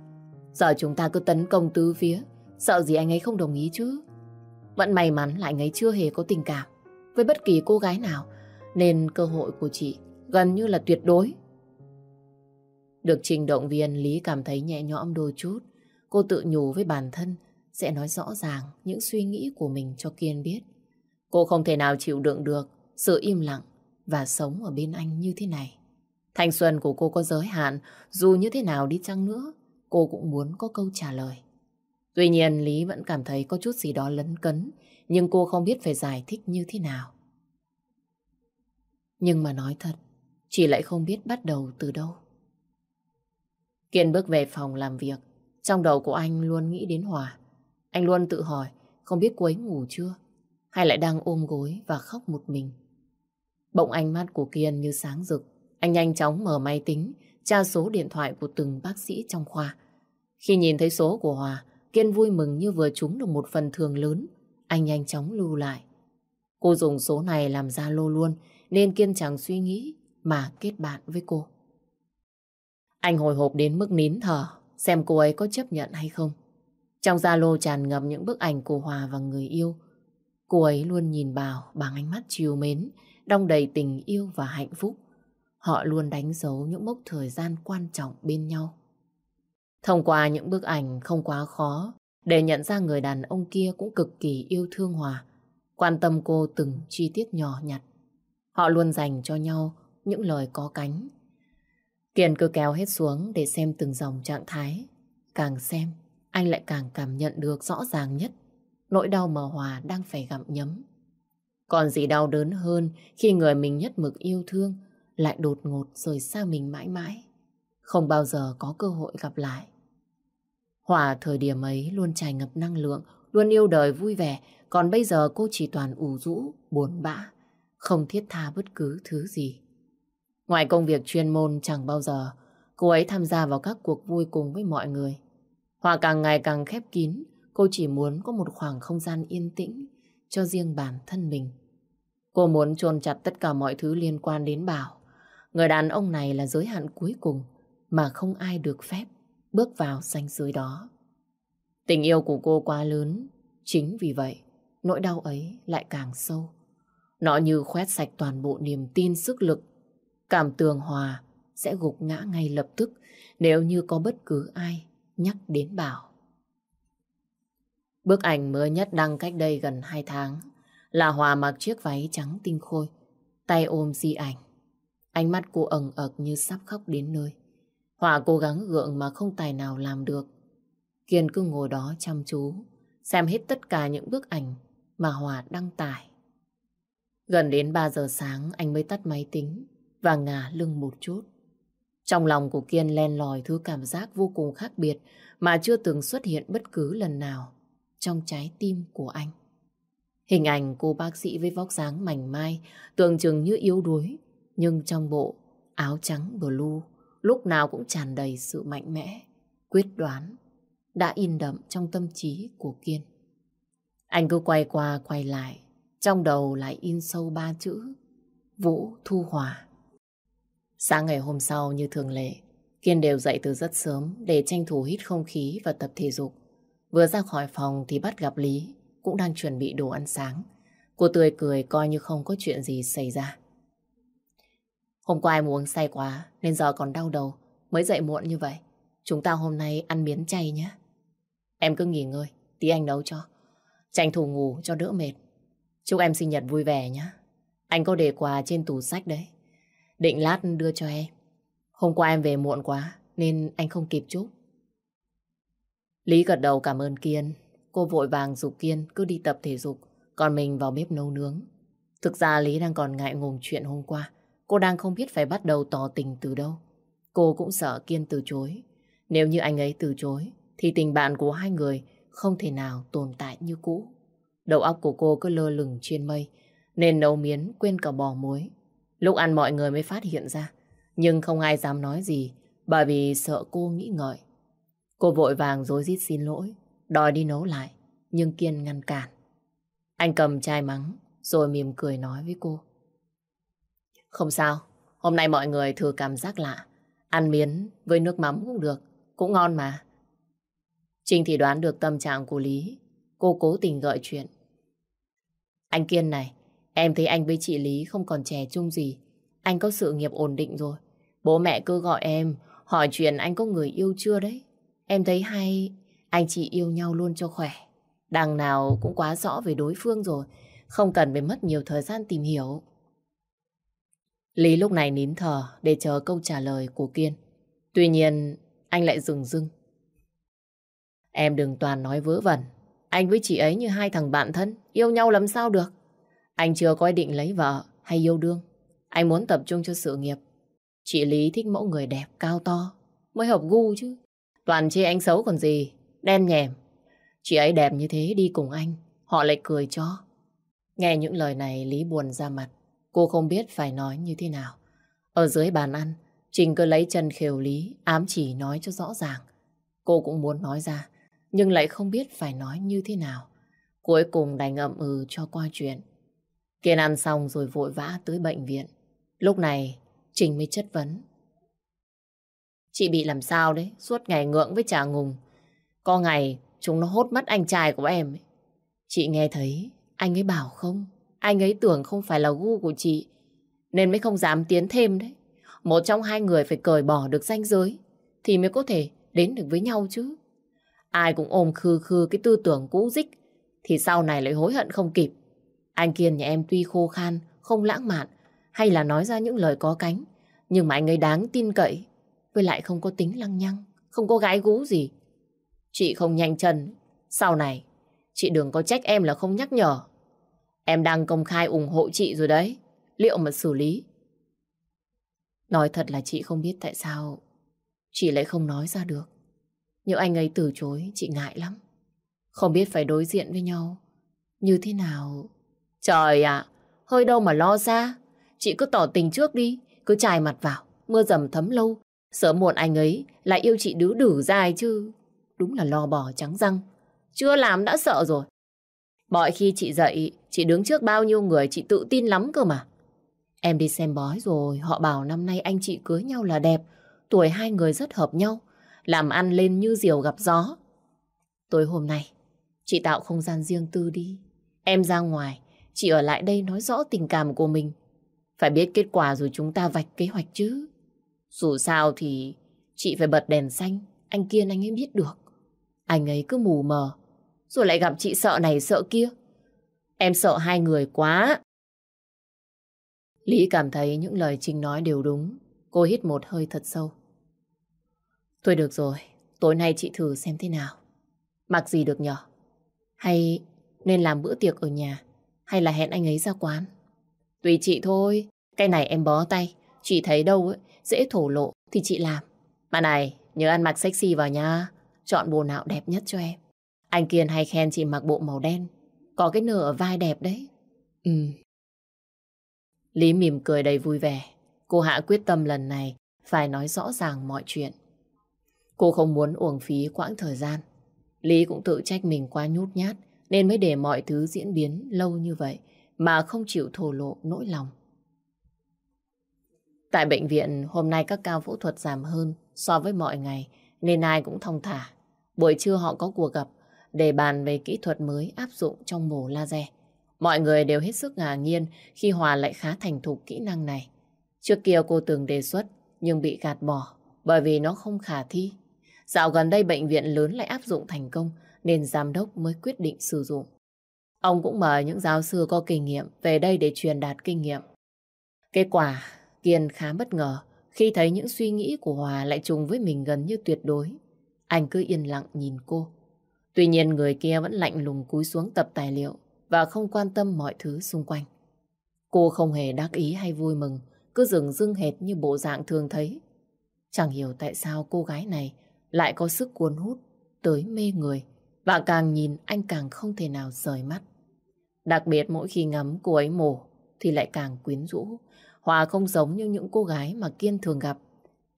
Giờ chúng ta cứ tấn công tứ phía, sợ gì anh ấy không đồng ý chứ. Vẫn may mắn là anh ấy chưa hề có tình cảm với bất kỳ cô gái nào, nên cơ hội của chị gần như là tuyệt đối. Được trình động viên, Lý cảm thấy nhẹ nhõm đôi chút. Cô tự nhủ với bản thân sẽ nói rõ ràng những suy nghĩ của mình cho Kiên biết. Cô không thể nào chịu đựng được sự im lặng và sống ở bên anh như thế này. Thanh xuân của cô có giới hạn, dù như thế nào đi chăng nữa, cô cũng muốn có câu trả lời. Tuy nhiên Lý vẫn cảm thấy có chút gì đó lấn cấn, nhưng cô không biết phải giải thích như thế nào. Nhưng mà nói thật, chị lại không biết bắt đầu từ đâu. Kiên bước về phòng làm việc, trong đầu của anh luôn nghĩ đến Hòa. Anh luôn tự hỏi, không biết cô ấy ngủ chưa? Hay lại đang ôm gối và khóc một mình? Bỗng ánh mắt của Kiên như sáng rực. Anh nhanh chóng mở máy tính, tra số điện thoại của từng bác sĩ trong khoa. Khi nhìn thấy số của Hòa, Kiên vui mừng như vừa trúng được một phần thường lớn. Anh nhanh chóng lưu lại. Cô dùng số này làm ra lô luôn, nên Kiên chẳng suy nghĩ mà kết bạn với cô. Anh hồi hộp đến mức nín thở, xem cô ấy có chấp nhận hay không. Trong Zalo tràn ngập những bức ảnh của Hòa và người yêu. Cô ấy luôn nhìn vào bằng ánh mắt chiều mến, đong đầy tình yêu và hạnh phúc. Họ luôn đánh dấu những mốc thời gian quan trọng bên nhau. Thông qua những bức ảnh không quá khó, để nhận ra người đàn ông kia cũng cực kỳ yêu thương Hòa, quan tâm cô từng chi tiết nhỏ nhặt. Họ luôn dành cho nhau những lời có cánh. Kiền cứ kéo hết xuống để xem từng dòng trạng thái. Càng xem, anh lại càng cảm nhận được rõ ràng nhất nỗi đau mà Hòa đang phải gặm nhấm. Còn gì đau đớn hơn khi người mình nhất mực yêu thương lại đột ngột rời xa mình mãi mãi. Không bao giờ có cơ hội gặp lại. Hòa thời điểm ấy luôn tràn ngập năng lượng, luôn yêu đời vui vẻ, còn bây giờ cô chỉ toàn ủ rũ, buồn bã, không thiết tha bất cứ thứ gì. Ngoài công việc chuyên môn chẳng bao giờ, cô ấy tham gia vào các cuộc vui cùng với mọi người. Hòa càng ngày càng khép kín, cô chỉ muốn có một khoảng không gian yên tĩnh cho riêng bản thân mình. Cô muốn chôn chặt tất cả mọi thứ liên quan đến Bảo. Người đàn ông này là giới hạn cuối cùng mà không ai được phép bước vào ranh giới đó. Tình yêu của cô quá lớn, chính vì vậy nỗi đau ấy lại càng sâu. Nó như khoét sạch toàn bộ niềm tin sức lực, cảm tường hòa sẽ gục ngã ngay lập tức nếu như có bất cứ ai nhắc đến Bảo. Bức ảnh mới nhất đăng cách đây gần 2 tháng là Hòa mặc chiếc váy trắng tinh khôi, tay ôm di ảnh. Ánh mắt cô ẩn ợt như sắp khóc đến nơi. Hòa cố gắng gượng mà không tài nào làm được. Kiên cứ ngồi đó chăm chú, xem hết tất cả những bức ảnh mà Hòa đăng tải. Gần đến 3 giờ sáng anh mới tắt máy tính và ngả lưng một chút. Trong lòng của Kiên len lỏi thứ cảm giác vô cùng khác biệt mà chưa từng xuất hiện bất cứ lần nào trong trái tim của anh. Hình ảnh cô bác sĩ với vóc dáng mảnh mai, tưởng chừng như yếu đuối, nhưng trong bộ áo trắng blue lúc nào cũng tràn đầy sự mạnh mẽ, quyết đoán, đã in đậm trong tâm trí của Kiên. Anh cứ quay qua quay lại, trong đầu lại in sâu ba chữ Vũ Thu Hòa. Sáng ngày hôm sau như thường lệ, Kiên đều dậy từ rất sớm để tranh thủ hít không khí và tập thể dục. Vừa ra khỏi phòng thì bắt gặp Lý, cũng đang chuẩn bị đồ ăn sáng. Cô tươi cười coi như không có chuyện gì xảy ra. Hôm qua em uống say quá nên giờ còn đau đầu, mới dậy muộn như vậy. Chúng ta hôm nay ăn miến chay nhé. Em cứ nghỉ ngơi, tí anh nấu cho. Tranh thủ ngủ cho đỡ mệt. Chúc em sinh nhật vui vẻ nhé. Anh có để quà trên tủ sách đấy. Định lát đưa cho em. Hôm qua em về muộn quá nên anh không kịp chúc. Lý gật đầu cảm ơn Kiên. Cô vội vàng dục Kiên cứ đi tập thể dục, còn mình vào bếp nấu nướng. Thực ra Lý đang còn ngại ngùng chuyện hôm qua. Cô đang không biết phải bắt đầu tỏ tình từ đâu. Cô cũng sợ Kiên từ chối. Nếu như anh ấy từ chối, thì tình bạn của hai người không thể nào tồn tại như cũ. Đầu óc của cô cứ lơ lửng trên mây, nên nấu miến quên cả bò muối. Lúc ăn mọi người mới phát hiện ra, nhưng không ai dám nói gì, bởi vì sợ cô nghĩ ngợi. Cô vội vàng dối rít xin lỗi, đòi đi nấu lại, nhưng Kiên ngăn cản. Anh cầm chai mắng, rồi mỉm cười nói với cô. Không sao, hôm nay mọi người thử cảm giác lạ. Ăn miến với nước mắm cũng được, cũng ngon mà. Trinh thì đoán được tâm trạng của Lý, cô cố tình gợi chuyện. Anh Kiên này, em thấy anh với chị Lý không còn trẻ chung gì. Anh có sự nghiệp ổn định rồi. Bố mẹ cứ gọi em, hỏi chuyện anh có người yêu chưa đấy. Em thấy hay, anh chị yêu nhau luôn cho khỏe. Đằng nào cũng quá rõ về đối phương rồi, không cần phải mất nhiều thời gian tìm hiểu. Lý lúc này nín thở để chờ câu trả lời của Kiên. Tuy nhiên, anh lại dừng dưng. Em đừng toàn nói vớ vẩn. Anh với chị ấy như hai thằng bạn thân, yêu nhau làm sao được. Anh chưa có ý định lấy vợ hay yêu đương. Anh muốn tập trung cho sự nghiệp. Chị Lý thích mẫu người đẹp, cao to, mới hợp gu chứ. Toàn chê anh xấu còn gì, đen nhèm. Chị ấy đẹp như thế đi cùng anh, họ lại cười cho. Nghe những lời này Lý buồn ra mặt. Cô không biết phải nói như thế nào. Ở dưới bàn ăn, Trình cứ lấy chân khều Lý, ám chỉ nói cho rõ ràng. Cô cũng muốn nói ra, nhưng lại không biết phải nói như thế nào. Cuối cùng đành ậm ừ cho qua chuyện. Kiên ăn xong rồi vội vã tới bệnh viện. Lúc này, Trình mới chất vấn. Chị bị làm sao đấy, suốt ngày ngượng với trà ngùng. Có ngày chúng nó hốt mất anh trai của em. Ấy. Chị nghe thấy, anh ấy bảo không? Anh ấy tưởng không phải là gu của chị, nên mới không dám tiến thêm đấy. Một trong hai người phải cởi bỏ được ranh giới, thì mới có thể đến được với nhau chứ. Ai cũng ôm khư khư cái tư tưởng cũ dích, thì sau này lại hối hận không kịp. Anh Kiên nhà em tuy khô khan, không lãng mạn, hay là nói ra những lời có cánh, nhưng mà anh ấy đáng tin cậy, với lại không có tính lăng nhăng, không có gái gú gì. Chị không nhanh chân, sau này, chị đừng có trách em là không nhắc nhở. Em đang công khai ủng hộ chị rồi đấy. Liệu mà xử lý? Nói thật là chị không biết tại sao chị lại không nói ra được. Nhưng anh ấy từ chối, chị ngại lắm. Không biết phải đối diện với nhau như thế nào. Trời ạ, hơi đâu mà lo ra. Chị cứ tỏ tình trước đi, cứ chài mặt vào, mưa dầm thấm lâu. Sớm muộn anh ấy lại yêu chị đứ đử dài chứ. Đúng là lo bò trắng răng. Chưa làm đã sợ rồi. Mọi khi chị dậy, chị đứng trước bao nhiêu người chị tự tin lắm cơ mà. Em đi xem bói rồi, họ bảo năm nay anh chị cưới nhau là đẹp, tuổi hai người rất hợp nhau, làm ăn lên như diều gặp gió. Tối hôm nay, chị tạo không gian riêng tư đi. Em ra ngoài, chị ở lại đây nói rõ tình cảm của mình. Phải biết kết quả rồi chúng ta vạch kế hoạch chứ. Dù sao thì chị phải bật đèn xanh, anh Kiên anh ấy biết được. Anh ấy cứ mù mờ, rồi lại gặp chị sợ này sợ kia. Em sợ hai người quá. Lý cảm thấy những lời Trinh nói đều đúng. Cô hít một hơi thật sâu. Thôi được rồi, tối nay chị thử xem thế nào. Mặc gì được nhở? Hay nên làm bữa tiệc ở nhà? Hay là hẹn anh ấy ra quán? Tùy chị thôi, cái này em bó tay. Chị thấy đâu ấy, dễ thổ lộ thì chị làm. Mà này, nhớ ăn mặc sexy vào nha. Chọn bộ nào đẹp nhất cho em. Anh Kiên hay khen chị mặc bộ màu đen. Có cái nửa ở vai đẹp đấy. Ừ. Lý mỉm cười đầy vui vẻ. Cô Hạ quyết tâm lần này phải nói rõ ràng mọi chuyện. Cô không muốn uổng phí quãng thời gian. Lý cũng tự trách mình quá nhút nhát nên mới để mọi thứ diễn biến lâu như vậy mà không chịu thổ lộ nỗi lòng. Tại bệnh viện, hôm nay các ca phẫu thuật giảm hơn so với mọi ngày, nên ai cũng thông thả. Buổi trưa họ có cuộc gặp để bàn về kỹ thuật mới áp dụng trong mổ laser. Mọi người đều hết sức ngạc nhiên khi Hòa lại khá thành thục kỹ năng này. Trước kia cô từng đề xuất nhưng bị gạt bỏ bởi vì nó không khả thi. Dạo gần đây bệnh viện lớn lại áp dụng thành công nên giám đốc mới quyết định sử dụng. Ông cũng mời những giáo sư có kinh nghiệm về đây để truyền đạt kinh nghiệm. Kết quả, Kiên khá bất ngờ khi thấy những suy nghĩ của Hòa lại trùng với mình gần như tuyệt đối. Anh cứ yên lặng nhìn cô. Tuy nhiên người kia vẫn lạnh lùng cúi xuống tập tài liệu và không quan tâm mọi thứ xung quanh. Cô không hề đắc ý hay vui mừng, cứ dừng dưng hệt như bộ dạng thường thấy. Chẳng hiểu tại sao cô gái này lại có sức cuốn hút tới mê người và càng nhìn anh càng không thể nào rời mắt. Đặc biệt mỗi khi ngắm cô ấy mổ thì lại càng quyến rũ. Hòa không giống như những cô gái mà Kiên thường gặp.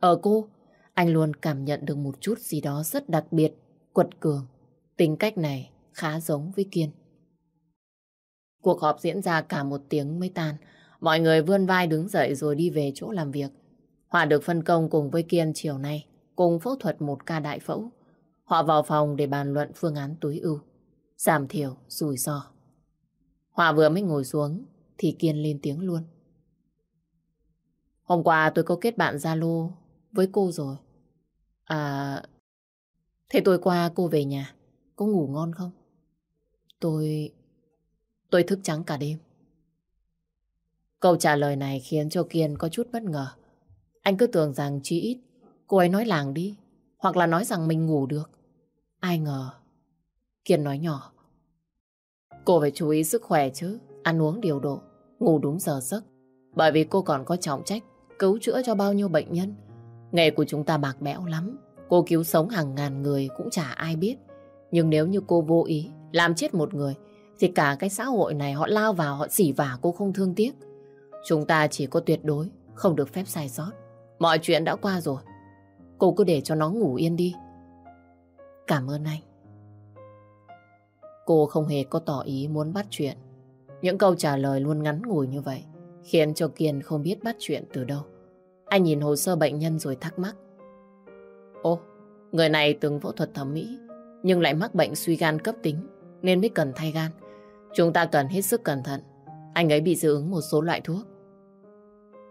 Ở cô, anh luôn cảm nhận được một chút gì đó rất đặc biệt, quật cường. Tính cách này khá giống với Kiên. Cuộc họp diễn ra cả một tiếng mới tan. Mọi người vươn vai đứng dậy rồi đi về chỗ làm việc. Hòa được phân công cùng với Kiên chiều nay, cùng phẫu thuật một ca đại phẫu. Họ vào phòng để bàn luận phương án tối ưu, giảm thiểu rủi ro. Hòa vừa mới ngồi xuống thì Kiên lên tiếng luôn. Hôm qua tôi có kết bạn Zalo với cô rồi. À, thế tôi qua cô về nhà, có ngủ ngon không? Tôi... tôi thức trắng cả đêm. Câu trả lời này khiến cho Kiên có chút bất ngờ. Anh cứ tưởng rằng chí ít cô ấy nói làng đi, hoặc là nói rằng mình ngủ được. Ai ngờ. Kiên nói nhỏ. Cô phải chú ý sức khỏe chứ, ăn uống điều độ, ngủ đúng giờ giấc. Bởi vì cô còn có trọng trách cứu chữa cho bao nhiêu bệnh nhân. Nghề của chúng ta bạc bẽo lắm. Cô cứu sống hàng ngàn người cũng chả ai biết. Nhưng nếu như cô vô ý làm chết một người thì cả cái xã hội này họ lao vào họ xỉ vả cô không thương tiếc. Chúng ta chỉ có tuyệt đối không được phép sai sót. Mọi chuyện đã qua rồi. Cô cứ để cho nó ngủ yên đi. Cảm ơn anh. Cô không hề có tỏ ý muốn bắt chuyện. Những câu trả lời luôn ngắn ngủi như vậy khiến cho Kiên không biết bắt chuyện từ đâu. Anh nhìn hồ sơ bệnh nhân rồi thắc mắc. Ô, người này từng phẫu thuật thẩm mỹ nhưng lại mắc bệnh suy gan cấp tính nên mới cần thay gan. Chúng ta cần hết sức cẩn thận. Anh ấy bị dị ứng một số loại thuốc.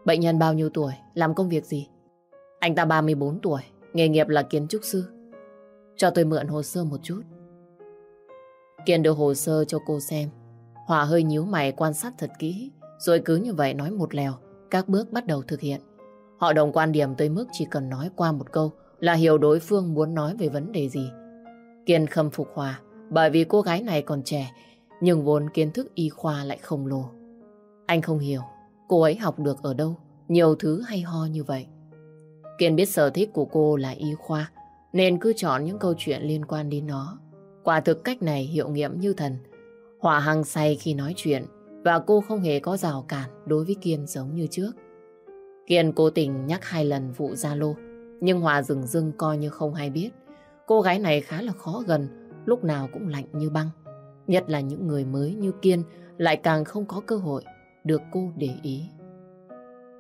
Bệnh nhân bao nhiêu tuổi, làm công việc gì? Anh ta 34 tuổi, nghề nghiệp là kiến trúc sư. Cho tôi mượn hồ sơ một chút. Kiên đưa hồ sơ cho cô xem. Hòa hơi nhíu mày quan sát thật kỹ, rồi cứ như vậy nói một lèo, các bước bắt đầu thực hiện. Họ đồng quan điểm tới mức chỉ cần nói qua một câu là hiểu đối phương muốn nói về vấn đề gì. Kiên khâm phục Hòa, bởi vì cô gái này còn trẻ, nhưng vốn kiến thức y khoa lại không lồ. Anh không hiểu, cô ấy học được ở đâu, nhiều thứ hay ho như vậy. Kiên biết sở thích của cô là y khoa, nên cứ chọn những câu chuyện liên quan đến nó. Quả thực cách này hiệu nghiệm như thần. Hòa hăng say khi nói chuyện và cô không hề có rào cản đối với Kiên giống như trước. Kiên cố tình nhắc hai lần vụ Zalo, nhưng Hòa dừng dưng coi như không hay biết. Cô gái này khá là khó gần, lúc nào cũng lạnh như băng. Nhất là những người mới như Kiên lại càng không có cơ hội được cô để ý.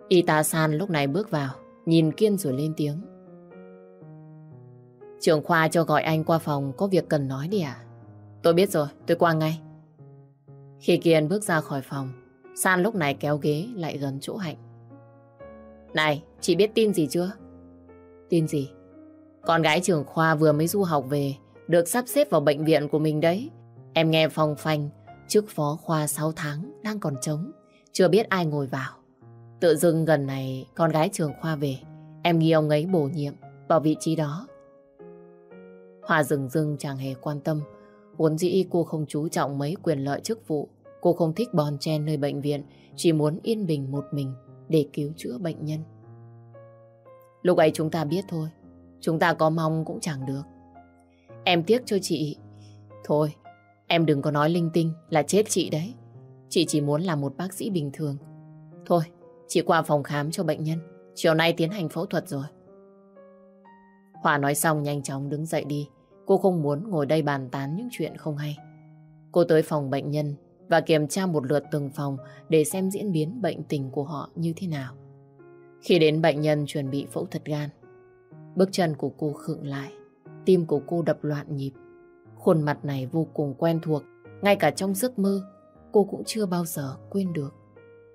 Y tá San lúc này bước vào, nhìn Kiên rồi lên tiếng. Trưởng khoa cho gọi anh qua phòng có việc cần nói đi à? Tôi biết rồi, tôi qua ngay. Khi Kiên bước ra khỏi phòng, San lúc này kéo ghế lại gần chỗ Hạnh. Này, chị biết tin gì chưa? Tin gì? Con gái trưởng khoa vừa mới du học về, được sắp xếp vào bệnh viện của mình đấy. Em nghe phong phanh, chức phó khoa 6 tháng đang còn trống, chưa biết ai ngồi vào. Tự dưng gần này con gái trường khoa về, em nghi ông ấy bổ nhiệm vào vị trí đó. Hòa dừng dưng chẳng hề quan tâm, vốn dĩ cô không chú trọng mấy quyền lợi chức vụ. Cô không thích bon chen nơi bệnh viện, chỉ muốn yên bình một mình để cứu chữa bệnh nhân. Lúc ấy chúng ta biết thôi, chúng ta có mong cũng chẳng được. Em tiếc cho chị. Thôi, em đừng có nói linh tinh là chết chị đấy. Chị chỉ muốn là một bác sĩ bình thường. Thôi, chị qua phòng khám cho bệnh nhân. Chiều nay tiến hành phẫu thuật rồi. Hòa nói xong nhanh chóng đứng dậy đi. Cô không muốn ngồi đây bàn tán những chuyện không hay. Cô tới phòng bệnh nhân và kiểm tra một lượt từng phòng để xem diễn biến bệnh tình của họ như thế nào. Khi đến bệnh nhân chuẩn bị phẫu thuật gan, bước chân của cô khựng lại, tim của cô đập loạn nhịp. Khuôn mặt này vô cùng quen thuộc, ngay cả trong giấc mơ, cô cũng chưa bao giờ quên được.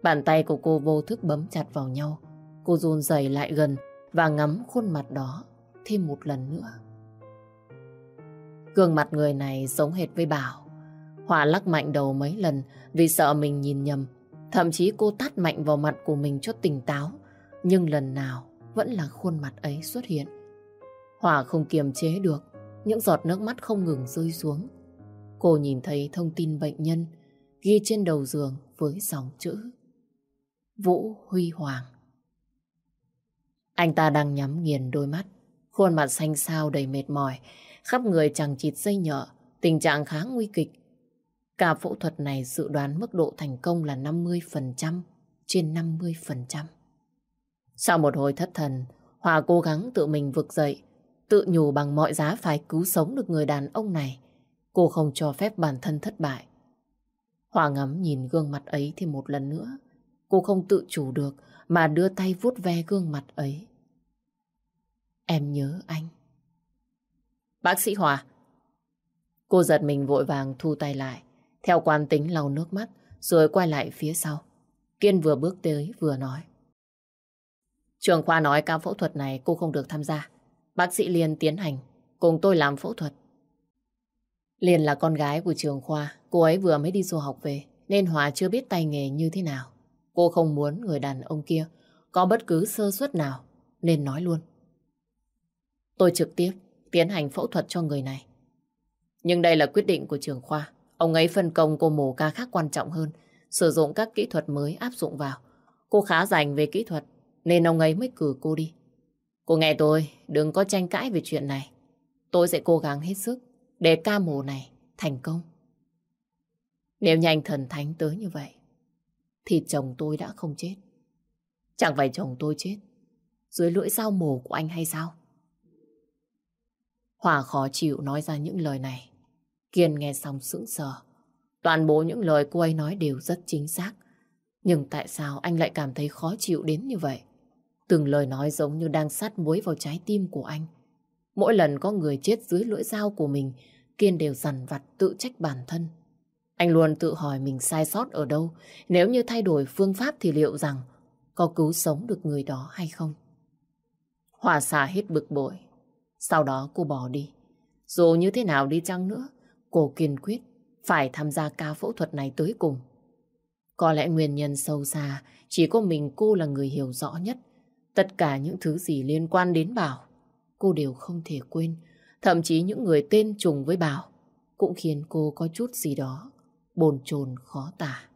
Bàn tay của cô vô thức bấm chặt vào nhau. Cô run rẩy lại gần và ngắm khuôn mặt đó thêm một lần nữa. Gương mặt người này giống hệt với Bảo. Hòa lắc mạnh đầu mấy lần vì sợ mình nhìn nhầm. Thậm chí cô tát mạnh vào mặt của mình cho tỉnh táo. Nhưng lần nào vẫn là khuôn mặt ấy xuất hiện. Hòa không kiềm chế được, những giọt nước mắt không ngừng rơi xuống. Cô nhìn thấy thông tin bệnh nhân ghi trên đầu giường với dòng chữ Vũ Huy Hoàng. Anh ta đang nhắm nghiền đôi mắt, khuôn mặt xanh xao đầy mệt mỏi, khắp người chẳng chịt dây nhợ, tình trạng khá nguy kịch. Cả phẫu thuật này dự đoán mức độ thành công là 50% trên 50%. Sau một hồi thất thần, Hòa cố gắng tự mình vực dậy, tự nhủ bằng mọi giá phải cứu sống được người đàn ông này. Cô không cho phép bản thân thất bại. Hòa ngắm nhìn gương mặt ấy thêm một lần nữa. Cô không tự chủ được mà đưa tay vuốt ve gương mặt ấy. Em nhớ anh. Bác sĩ Hòa. Cô giật mình vội vàng thu tay lại. Theo quan tính lau nước mắt rồi quay lại phía sau. Kiên vừa bước tới vừa nói. Trường khoa nói ca phẫu thuật này cô không được tham gia. Bác sĩ Liên tiến hành, cùng tôi làm phẫu thuật. Liên là con gái của trường khoa, cô ấy vừa mới đi du học về, nên Hòa chưa biết tay nghề như thế nào. Cô không muốn người đàn ông kia có bất cứ sơ suất nào, nên nói luôn. Tôi trực tiếp tiến hành phẫu thuật cho người này. Nhưng đây là quyết định của trường khoa. Ông ấy phân công cô mổ ca khác quan trọng hơn, sử dụng các kỹ thuật mới áp dụng vào. Cô khá rành về kỹ thuật, nên ông ấy mới cử cô đi. Cô nghe tôi, đừng có tranh cãi về chuyện này. Tôi sẽ cố gắng hết sức để ca mổ này thành công. Nếu nhanh thần thánh tới như vậy, thì chồng tôi đã không chết. Chẳng phải chồng tôi chết dưới lưỡi dao mổ của anh hay sao? Hòa khó chịu nói ra những lời này. Kiên nghe xong sững sờ. Toàn bộ những lời cô ấy nói đều rất chính xác. Nhưng tại sao anh lại cảm thấy khó chịu đến như vậy? Từng lời nói giống như đang sát muối vào trái tim của anh. Mỗi lần có người chết dưới lưỡi dao của mình, Kiên đều dằn vặt tự trách bản thân. Anh luôn tự hỏi mình sai sót ở đâu, nếu như thay đổi phương pháp thì liệu rằng có cứu sống được người đó hay không? Hòa xả hết bực bội. Sau đó cô bỏ đi. Dù như thế nào đi chăng nữa, cô kiên quyết phải tham gia ca phẫu thuật này tới cùng. Có lẽ nguyên nhân sâu xa chỉ có mình cô là người hiểu rõ nhất. Tất cả những thứ gì liên quan đến Bảo, cô đều không thể quên. Thậm chí những người tên trùng với Bảo cũng khiến cô có chút gì đó bồn chồn khó tả.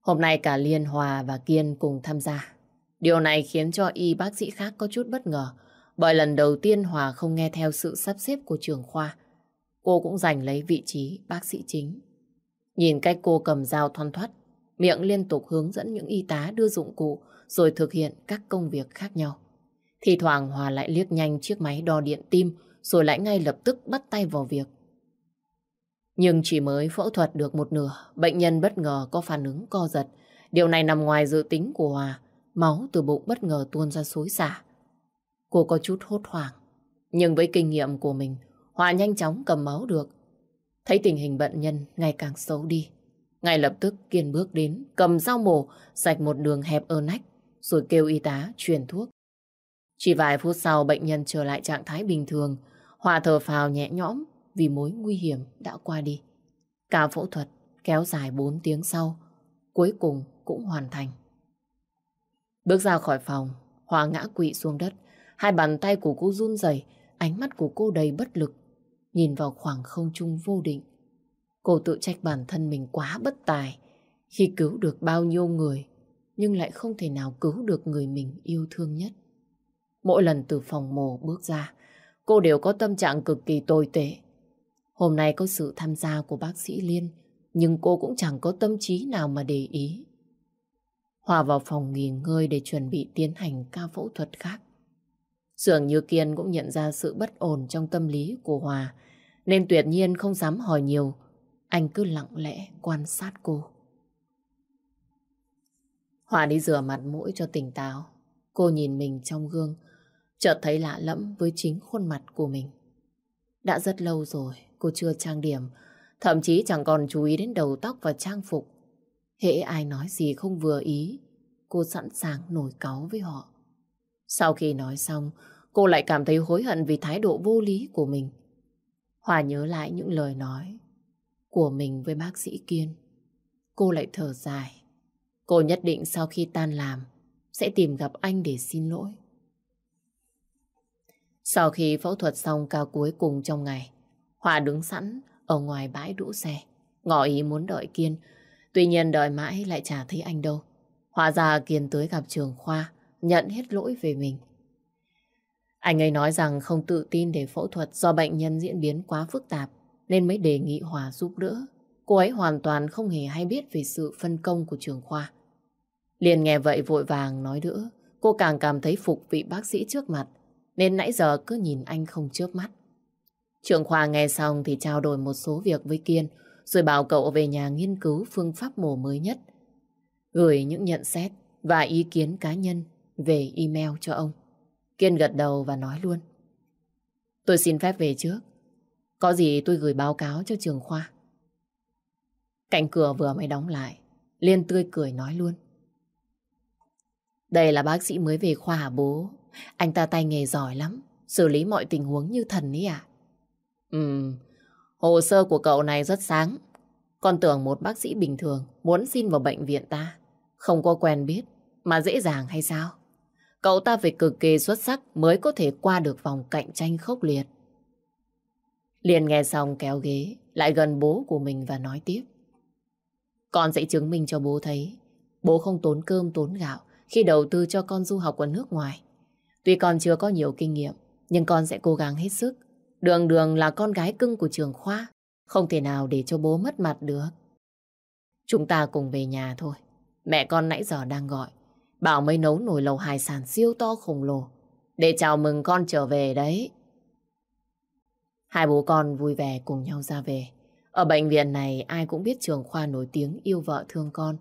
Hôm nay cả Liên Hòa và Kiên cùng tham gia. Điều này khiến cho y bác sĩ khác có chút bất ngờ, bởi lần đầu tiên Hòa không nghe theo sự sắp xếp của trường khoa. Cô cũng giành lấy vị trí bác sĩ chính. Nhìn cách cô cầm dao thoăn thoắt, miệng liên tục hướng dẫn những y tá đưa dụng cụ rồi thực hiện các công việc khác nhau. Thì thoảng Hòa lại liếc nhanh chiếc máy đo điện tim rồi lại ngay lập tức bắt tay vào việc. Nhưng chỉ mới phẫu thuật được một nửa, bệnh nhân bất ngờ có phản ứng co giật. Điều này nằm ngoài dự tính của Hòa. Máu từ bụng bất ngờ tuôn ra xối xả. Cô có chút hốt hoảng. Nhưng với kinh nghiệm của mình, Hòa nhanh chóng cầm máu được. Thấy tình hình bệnh nhân ngày càng xấu đi. Ngay lập tức Kiên bước đến, cầm dao mổ, sạch một đường hẹp ở nách, rồi kêu y tá truyền thuốc. Chỉ vài phút sau bệnh nhân trở lại trạng thái bình thường, Hòa thở phào nhẹ nhõm vì mối nguy hiểm đã qua đi. Ca phẫu thuật kéo dài 4 tiếng sau, cuối cùng cũng hoàn thành. Bước ra khỏi phòng, Hòa ngã quỵ xuống đất. Hai bàn tay của cô run rẩy, ánh mắt của cô đầy bất lực, nhìn vào khoảng không trung vô định. Cô tự trách bản thân mình quá bất tài khi cứu được bao nhiêu người, nhưng lại không thể nào cứu được người mình yêu thương nhất. Mỗi lần từ phòng mổ bước ra, cô đều có tâm trạng cực kỳ tồi tệ. Hôm nay có sự tham gia của bác sĩ Liên, nhưng cô cũng chẳng có tâm trí nào mà để ý. Hòa vào phòng nghỉ ngơi để chuẩn bị tiến hành ca phẫu thuật khác. Dường như Kiên cũng nhận ra sự bất ổn trong tâm lý của Hòa, nên tuyệt nhiên không dám hỏi nhiều. Anh cứ lặng lẽ quan sát cô. Hòa đi rửa mặt mũi cho tỉnh táo. Cô nhìn mình trong gương, chợt thấy lạ lẫm với chính khuôn mặt của mình. Đã rất lâu rồi cô chưa trang điểm, thậm chí chẳng còn chú ý đến đầu tóc và trang phục. Hễ ai nói gì không vừa ý, cô sẵn sàng nổi cáu với họ. Sau khi nói xong, cô lại cảm thấy hối hận vì thái độ vô lý của mình. Hòa nhớ lại những lời nói của mình với bác sĩ Kiên. Cô lại thở dài. Cô nhất định sau khi tan làm sẽ tìm gặp anh để xin lỗi. Sau khi phẫu thuật xong ca cuối cùng trong ngày, Hòa đứng sẵn ở ngoài bãi đỗ xe, ngỏ ý muốn đợi Kiên. Tuy nhiên đợi mãi lại chả thấy anh đâu. Hóa ra Kiên tới gặp trường khoa, nhận hết lỗi về mình. Anh ấy nói rằng không tự tin để phẫu thuật do bệnh nhân diễn biến quá phức tạp, nên mới đề nghị Hòa giúp đỡ. Cô ấy hoàn toàn không hề hay biết về sự phân công của trường khoa. Liền nghe vậy vội vàng nói đỡ, cô càng cảm thấy phục vị bác sĩ trước mặt, nên nãy giờ cứ nhìn anh không chớp mắt. Trường khoa nghe xong thì trao đổi một số việc với Kiên, rồi bảo cậu về nhà nghiên cứu phương pháp mổ mới nhất. Gửi những nhận xét và ý kiến cá nhân về email cho ông. Kiên gật đầu và nói luôn. Tôi xin phép về trước. Có gì tôi gửi báo cáo cho trường khoa. Cạnh cửa vừa mới đóng lại, Liên tươi cười nói luôn. Đây là bác sĩ mới về khoa hả bố? Anh ta tay nghề giỏi lắm, xử lý mọi tình huống như thần ấy à? Ừm, hồ sơ của cậu này rất sáng. Con tưởng một bác sĩ bình thường muốn xin vào bệnh viện ta. Không có quen biết, mà dễ dàng hay sao? Cậu ta phải cực kỳ xuất sắc mới có thể qua được vòng cạnh tranh khốc liệt. Liền nghe xong kéo ghế, lại gần bố của mình và nói tiếp. Con sẽ chứng minh cho bố thấy, bố không tốn cơm tốn gạo khi đầu tư cho con du học ở nước ngoài. Tuy con chưa có nhiều kinh nghiệm, nhưng con sẽ cố gắng hết sức. Đường đường là con gái cưng của trường khoa, không thể nào để cho bố mất mặt được. Chúng ta cùng về nhà thôi. Mẹ con nãy giờ đang gọi. Bảo mới nấu nồi lầu hải sản siêu to khổng lồ. Để chào mừng con trở về đấy. Hai bố con vui vẻ cùng nhau ra về. Ở bệnh viện này, ai cũng biết trường khoa nổi tiếng yêu vợ thương con.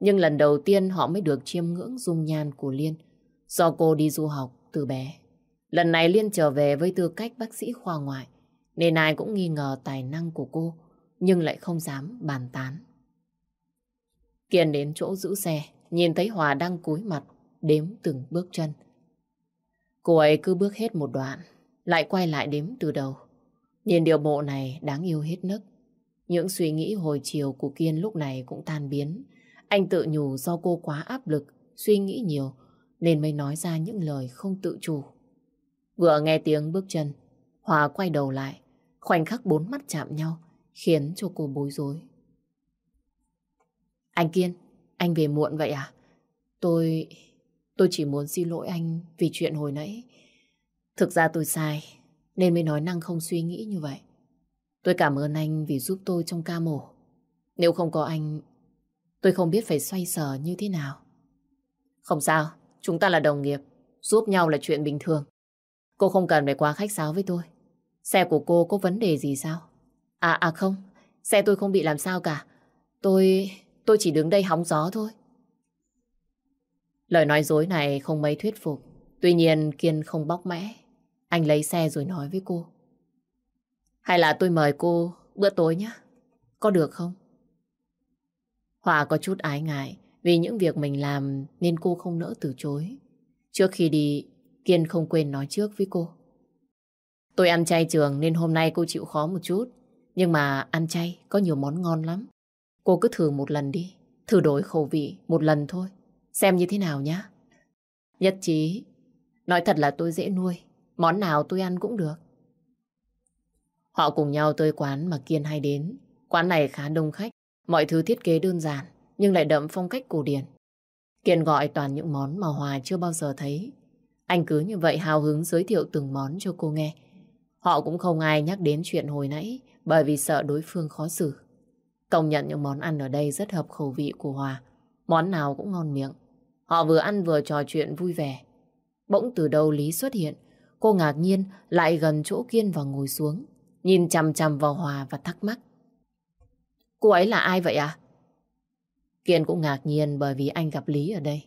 Nhưng lần đầu tiên họ mới được chiêm ngưỡng dung nhan của Liên. Do cô đi du học từ bé. Lần này Liên trở về với tư cách bác sĩ khoa ngoại. Nên ai cũng nghi ngờ tài năng của cô. Nhưng lại không dám bàn tán. Kiên đến chỗ giữ xe. Nhìn thấy Hòa đang cúi mặt. Đếm từng bước chân. Cô ấy cứ bước hết một đoạn. Lại quay lại đếm từ đầu. Nhìn điều bộ này đáng yêu hết nức. Những suy nghĩ hồi chiều của Kiên lúc này cũng tan biến. Anh tự nhủ do cô quá áp lực, suy nghĩ nhiều, nên mới nói ra những lời không tự chủ. Vừa nghe tiếng bước chân, Hòa quay đầu lại, khoảnh khắc bốn mắt chạm nhau, khiến cho cô bối rối. Anh Kiên, anh về muộn vậy à? Tôi... tôi chỉ muốn xin lỗi anh vì chuyện hồi nãy. Thực ra tôi sai, nên mới nói năng không suy nghĩ như vậy. Tôi cảm ơn anh vì giúp tôi trong ca mổ. Nếu không có anh, tôi không biết phải xoay sở như thế nào. Không sao, chúng ta là đồng nghiệp, giúp nhau là chuyện bình thường. Cô không cần phải quá khách sáo với tôi. Xe của cô có vấn đề gì sao? À à không, xe tôi không bị làm sao cả. Tôi... tôi chỉ đứng đây hóng gió thôi. Lời nói dối này không mấy thuyết phục. Tuy nhiên Kiên không bóc mẽ. Anh lấy xe rồi nói với cô. Hay là tôi mời cô bữa tối nhé? Có được không? Hòa có chút ái ngại vì những việc mình làm nên cô không nỡ từ chối. Trước khi đi, Kiên không quên nói trước với cô. Tôi ăn chay trường nên hôm nay cô chịu khó một chút. Nhưng mà ăn chay có nhiều món ngon lắm. Cô cứ thử một lần đi. Thử đổi khẩu vị một lần thôi. Xem như thế nào nhá. Nhất trí. Nói thật là tôi dễ nuôi. Món nào tôi ăn cũng được. Họ cùng nhau tới quán mà Kiên hay đến. Quán này khá đông khách. Mọi thứ thiết kế đơn giản, nhưng lại đậm phong cách cổ điển. Kiên gọi toàn những món mà Hòa chưa bao giờ thấy. Anh cứ như vậy hào hứng giới thiệu từng món cho cô nghe. Họ cũng không ai nhắc đến chuyện hồi nãy, bởi vì sợ đối phương khó xử. Công nhận những món ăn ở đây rất hợp khẩu vị của Hòa. Món nào cũng ngon miệng. Họ vừa ăn vừa trò chuyện vui vẻ. Bỗng từ đâu Lý xuất hiện. Cô ngạc nhiên lại gần chỗ Kiên và ngồi xuống. Nhìn chằm chằm vào Hòa và thắc mắc. Cô ấy là ai vậy à? Kiên cũng ngạc nhiên bởi vì anh gặp Lý ở đây.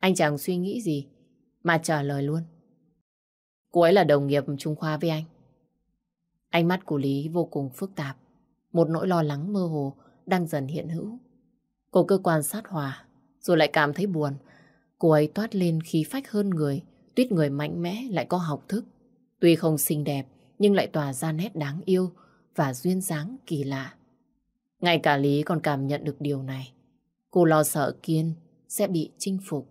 Anh chẳng suy nghĩ gì mà trả lời luôn. Cô ấy là đồng nghiệp Trung Khoa với anh. Ánh mắt của Lý vô cùng phức tạp. Một nỗi lo lắng mơ hồ đang dần hiện hữu. Cô cơ quan sát Hòa, rồi lại cảm thấy buồn. Cô ấy toát lên khí phách hơn người, tuyết người mạnh mẽ lại có học thức. Tuy không xinh đẹp, nhưng lại tỏa ra nét đáng yêu và duyên dáng kỳ lạ. Ngay cả Lý còn cảm nhận được điều này. Cô lo sợ Kiên sẽ bị chinh phục.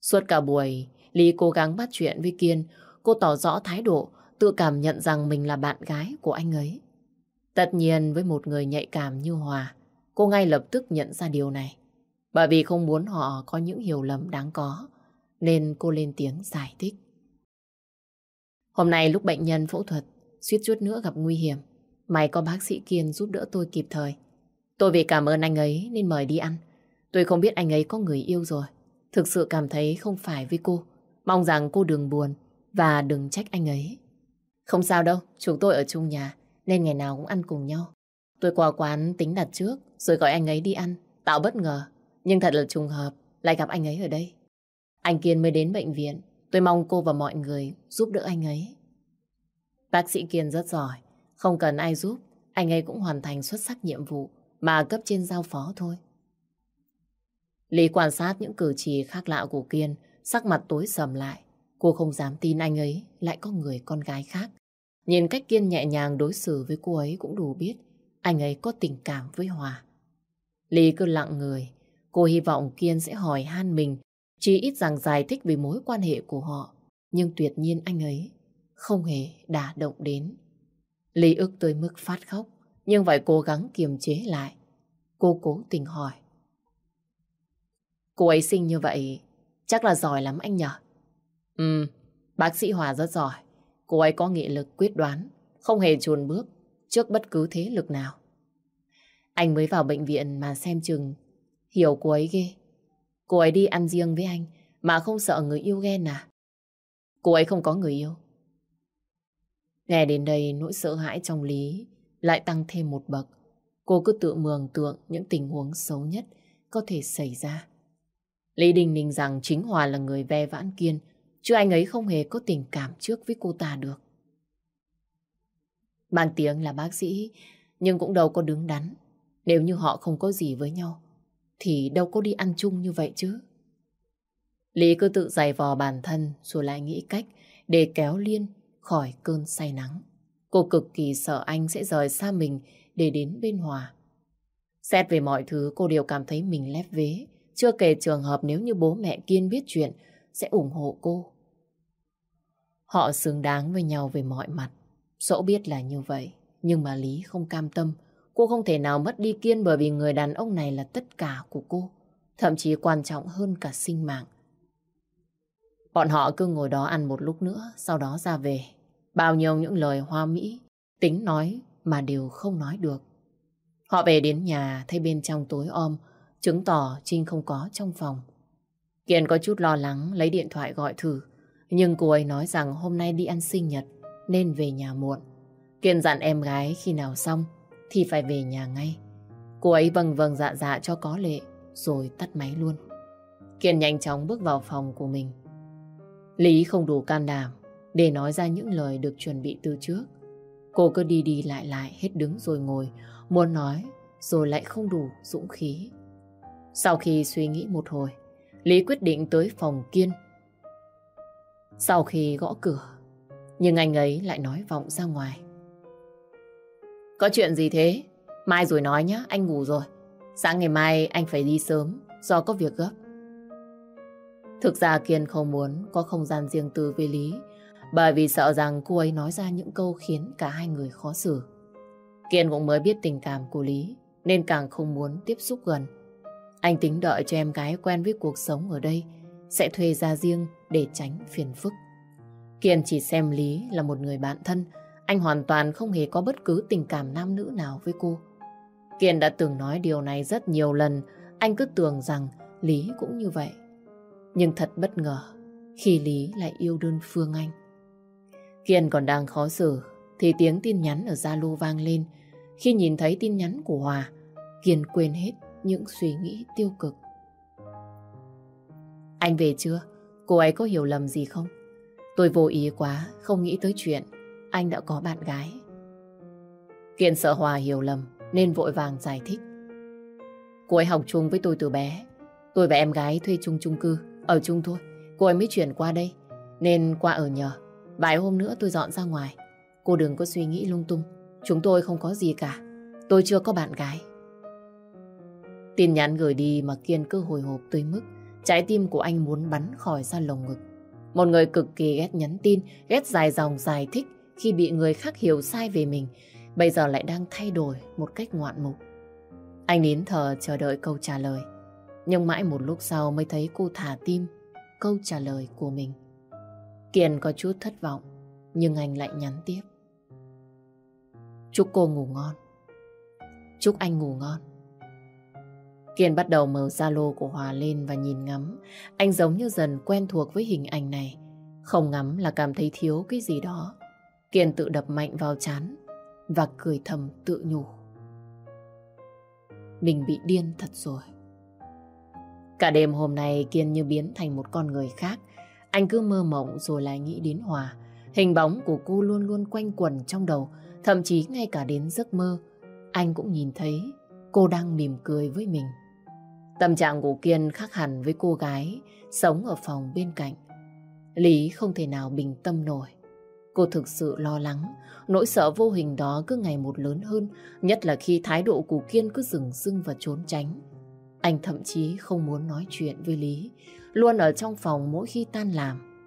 Suốt cả buổi, Lý cố gắng bắt chuyện với Kiên. Cô tỏ rõ thái độ, tự cảm nhận rằng mình là bạn gái của anh ấy. Tất nhiên với một người nhạy cảm như Hòa, cô ngay lập tức nhận ra điều này. Bởi vì không muốn họ có những hiểu lầm đáng có, nên cô lên tiếng giải thích. Hôm nay lúc bệnh nhân phẫu thuật, suýt chút nữa gặp nguy hiểm. May có bác sĩ Kiên giúp đỡ tôi kịp thời. Tôi vì cảm ơn anh ấy nên mời đi ăn. Tôi không biết anh ấy có người yêu rồi. Thực sự cảm thấy không phải với cô. Mong rằng cô đừng buồn và đừng trách anh ấy. Không sao đâu, chúng tôi ở chung nhà nên ngày nào cũng ăn cùng nhau. Tôi qua quán tính đặt trước rồi gọi anh ấy đi ăn, tạo bất ngờ. Nhưng thật là trùng hợp, lại gặp anh ấy ở đây. Anh Kiên mới đến bệnh viện, tôi mong cô và mọi người giúp đỡ anh ấy. Bác sĩ Kiên rất giỏi, không cần ai giúp, anh ấy cũng hoàn thành xuất sắc nhiệm vụ mà cấp trên giao phó thôi. Lý quan sát những cử chỉ khác lạ của Kiên, sắc mặt tối sầm lại. Cô không dám tin anh ấy lại có người con gái khác. Nhìn cách Kiên nhẹ nhàng đối xử với cô ấy cũng đủ biết anh ấy có tình cảm với Hòa. Lý cứ lặng người, cô hy vọng Kiên sẽ hỏi han mình, chỉ ít rằng giải thích về mối quan hệ của họ. Nhưng tuyệt nhiên anh ấy không hề đả động đến. Lý ức tới mức phát khóc, nhưng phải cố gắng kiềm chế lại. Cô cố tình hỏi. Cô ấy xinh như vậy, chắc là giỏi lắm anh nhở? Ừ, bác sĩ Hòa rất giỏi. Cô ấy có nghị lực quyết đoán, không hề chuồn bước trước bất cứ thế lực nào. Anh mới vào bệnh viện mà xem chừng hiểu cô ấy ghê. Cô ấy đi ăn riêng với anh mà không sợ người yêu ghen à? Cô ấy không có người yêu. Nghe đến đây nỗi sợ hãi trong Lý lại tăng thêm một bậc. Cô cứ tự mường tượng những tình huống xấu nhất có thể xảy ra. Lý Đình Ninh rằng chính Hòa là người ve vãn kiên, chứ anh ấy không hề có tình cảm trước với cô ta được. Mang tiếng là bác sĩ, nhưng cũng đâu có đứng đắn. Nếu như họ không có gì với nhau, thì đâu có đi ăn chung như vậy chứ. Lý cứ tự giày vò bản thân rồi lại nghĩ cách để kéo Liên khỏi cơn say nắng. Cô cực kỳ sợ anh sẽ rời xa mình để đến bên Hòa. Xét về mọi thứ cô đều cảm thấy mình lép vế, chưa kể trường hợp nếu như bố mẹ Kiên biết chuyện sẽ ủng hộ cô. Họ xứng đáng với nhau về mọi mặt. Dẫu biết là như vậy, nhưng mà Lý không cam tâm. Cô không thể nào mất đi Kiên bởi vì người đàn ông này là tất cả của cô. Thậm chí quan trọng hơn cả sinh mạng. Bọn họ cứ ngồi đó ăn một lúc nữa, sau đó ra về. Bao nhiêu những lời hoa mỹ, tính nói mà đều không nói được. Họ về đến nhà thấy bên trong tối om, chứng tỏ Trinh không có trong phòng. Kiên có chút lo lắng lấy điện thoại gọi thử, nhưng cô ấy nói rằng hôm nay đi ăn sinh nhật nên về nhà muộn. Kiên dặn em gái khi nào xong thì phải về nhà ngay. Cô ấy vâng vâng dạ dạ cho có lệ rồi tắt máy luôn. Kiên nhanh chóng bước vào phòng của mình. Lý không đủ can đảm để nói ra những lời được chuẩn bị từ trước. Cô cứ đi đi lại lại hết đứng rồi ngồi, muốn nói rồi lại không đủ dũng khí. Sau khi suy nghĩ một hồi, Lý quyết định tới phòng Kiên. Sau khi gõ cửa, nhưng anh ấy lại nói vọng ra ngoài. Có chuyện gì thế? Mai rồi nói nhé, anh ngủ rồi. Sáng ngày mai anh phải đi sớm do có việc gấp. Thực ra Kiên không muốn có không gian riêng tư với Lý bởi vì sợ rằng cô ấy nói ra những câu khiến cả hai người khó xử. Kiên cũng mới biết tình cảm của Lý nên càng không muốn tiếp xúc gần. Anh tính đợi cho em gái quen với cuộc sống ở đây sẽ thuê ra riêng để tránh phiền phức. Kiên chỉ xem Lý là một người bạn thân anh hoàn toàn không hề có bất cứ tình cảm nam nữ nào với cô. Kiên đã từng nói điều này rất nhiều lần, anh cứ tưởng rằng Lý cũng như vậy. Nhưng thật bất ngờ khi Lý lại yêu đơn Phương Anh. Kiên còn đang khó xử thì tiếng tin nhắn ở Zalo vang lên. Khi nhìn thấy tin nhắn của Hòa, Kiên quên hết những suy nghĩ tiêu cực. Anh về chưa? Cô ấy có hiểu lầm gì không? Tôi vô ý quá, không nghĩ tới chuyện anh đã có bạn gái. Kiên sợ Hòa hiểu lầm nên vội vàng giải thích. Cô ấy học chung với tôi từ bé. Tôi và em gái thuê chung chung cư, ở chung thôi. Cô ấy mới chuyển qua đây, nên qua ở nhờ. Vài hôm nữa tôi dọn ra ngoài. Cô đừng có suy nghĩ lung tung. Chúng tôi không có gì cả. Tôi chưa có bạn gái. Tin nhắn gửi đi mà Kiên cứ hồi hộp tới mức trái tim của anh muốn bắn khỏi ra lồng ngực. Một người cực kỳ ghét nhắn tin, ghét dài dòng giải thích khi bị người khác hiểu sai về mình, bây giờ lại đang thay đổi một cách ngoạn mục. Anh nín thở chờ đợi câu trả lời, nhưng mãi một lúc sau mới thấy cô thả tim câu trả lời của mình. kiền có chút thất vọng, nhưng anh lại nhắn tiếp. Chúc cô ngủ ngon. Chúc anh ngủ ngon. Kiên bắt đầu mở Zalo của Hòa lên và nhìn ngắm. Anh giống như dần quen thuộc với hình ảnh này. Không ngắm là cảm thấy thiếu cái gì đó. Kiên tự đập mạnh vào chán và cười thầm tự nhủ. Mình bị điên thật rồi. Cả đêm hôm nay Kiên như biến thành một con người khác. Anh cứ mơ mộng rồi lại nghĩ đến Hòa. Hình bóng của cô luôn luôn quanh quẩn trong đầu, thậm chí ngay cả đến giấc mơ. Anh cũng nhìn thấy cô đang mỉm cười với mình. Tâm trạng của Kiên khác hẳn với cô gái sống ở phòng bên cạnh. Lý không thể nào bình tâm nổi. Cô thực sự lo lắng, nỗi sợ vô hình đó cứ ngày một lớn hơn, nhất là khi thái độ của Kiên cứ dừng dưng và trốn tránh. Anh thậm chí không muốn nói chuyện với Lý, luôn ở trong phòng mỗi khi tan làm.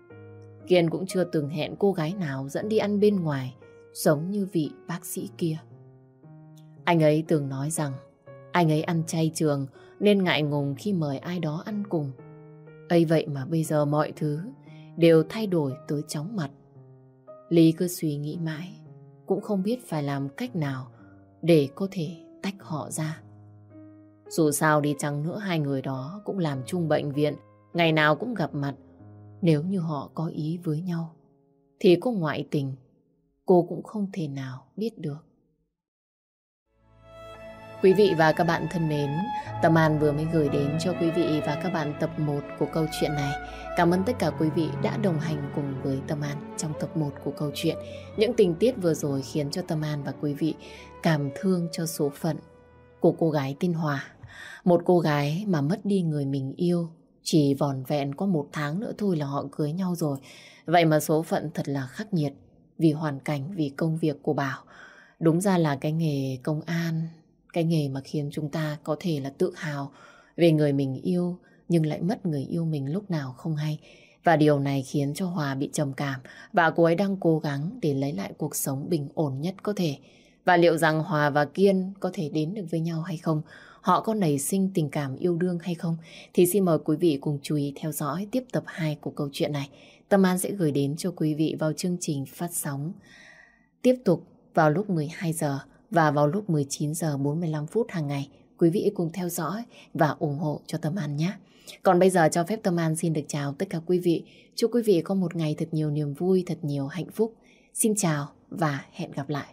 Kiên cũng chưa từng hẹn cô gái nào dẫn đi ăn bên ngoài, giống như vị bác sĩ kia. Anh ấy từng nói rằng anh ấy ăn chay trường nên ngại ngùng khi mời ai đó ăn cùng. ấy vậy mà bây giờ mọi thứ đều thay đổi tới chóng mặt. Lý cứ suy nghĩ mãi, cũng không biết phải làm cách nào để có thể tách họ ra. Dù sao đi chăng nữa hai người đó cũng làm chung bệnh viện, ngày nào cũng gặp mặt. Nếu như họ có ý với nhau, thì có ngoại tình, cô cũng không thể nào biết được. Quý vị và các bạn thân mến, Tâm An vừa mới gửi đến cho quý vị và các bạn tập 1 của câu chuyện này. Cảm ơn tất cả quý vị đã đồng hành cùng với Tâm An trong tập 1 của câu chuyện. Những tình tiết vừa rồi khiến cho Tâm An và quý vị cảm thương cho số phận của cô gái tên Hòa. Một cô gái mà mất đi người mình yêu chỉ vòn vẹn có một tháng nữa thôi là họ cưới nhau rồi. Vậy mà số phận thật là khắc nghiệt vì hoàn cảnh, vì công việc của Bảo. Đúng ra là cái nghề công an cái nghề mà khiến chúng ta có thể là tự hào về người mình yêu nhưng lại mất người yêu mình lúc nào không hay. Và điều này khiến cho Hòa bị trầm cảm và cô ấy đang cố gắng để lấy lại cuộc sống bình ổn nhất có thể. Và liệu rằng Hòa và Kiên có thể đến được với nhau hay không? Họ có nảy sinh tình cảm yêu đương hay không? Thì xin mời quý vị cùng chú ý theo dõi tiếp tập 2 của câu chuyện này. Tâm An sẽ gửi đến cho quý vị vào chương trình phát sóng tiếp tục vào lúc 12 giờ và vào lúc 19 giờ 45 phút hàng ngày, quý vị cùng theo dõi và ủng hộ cho Tâm An nhé. Còn bây giờ cho phép Tâm An xin được chào tất cả quý vị. Chúc quý vị có một ngày thật nhiều niềm vui, thật nhiều hạnh phúc. Xin chào và hẹn gặp lại.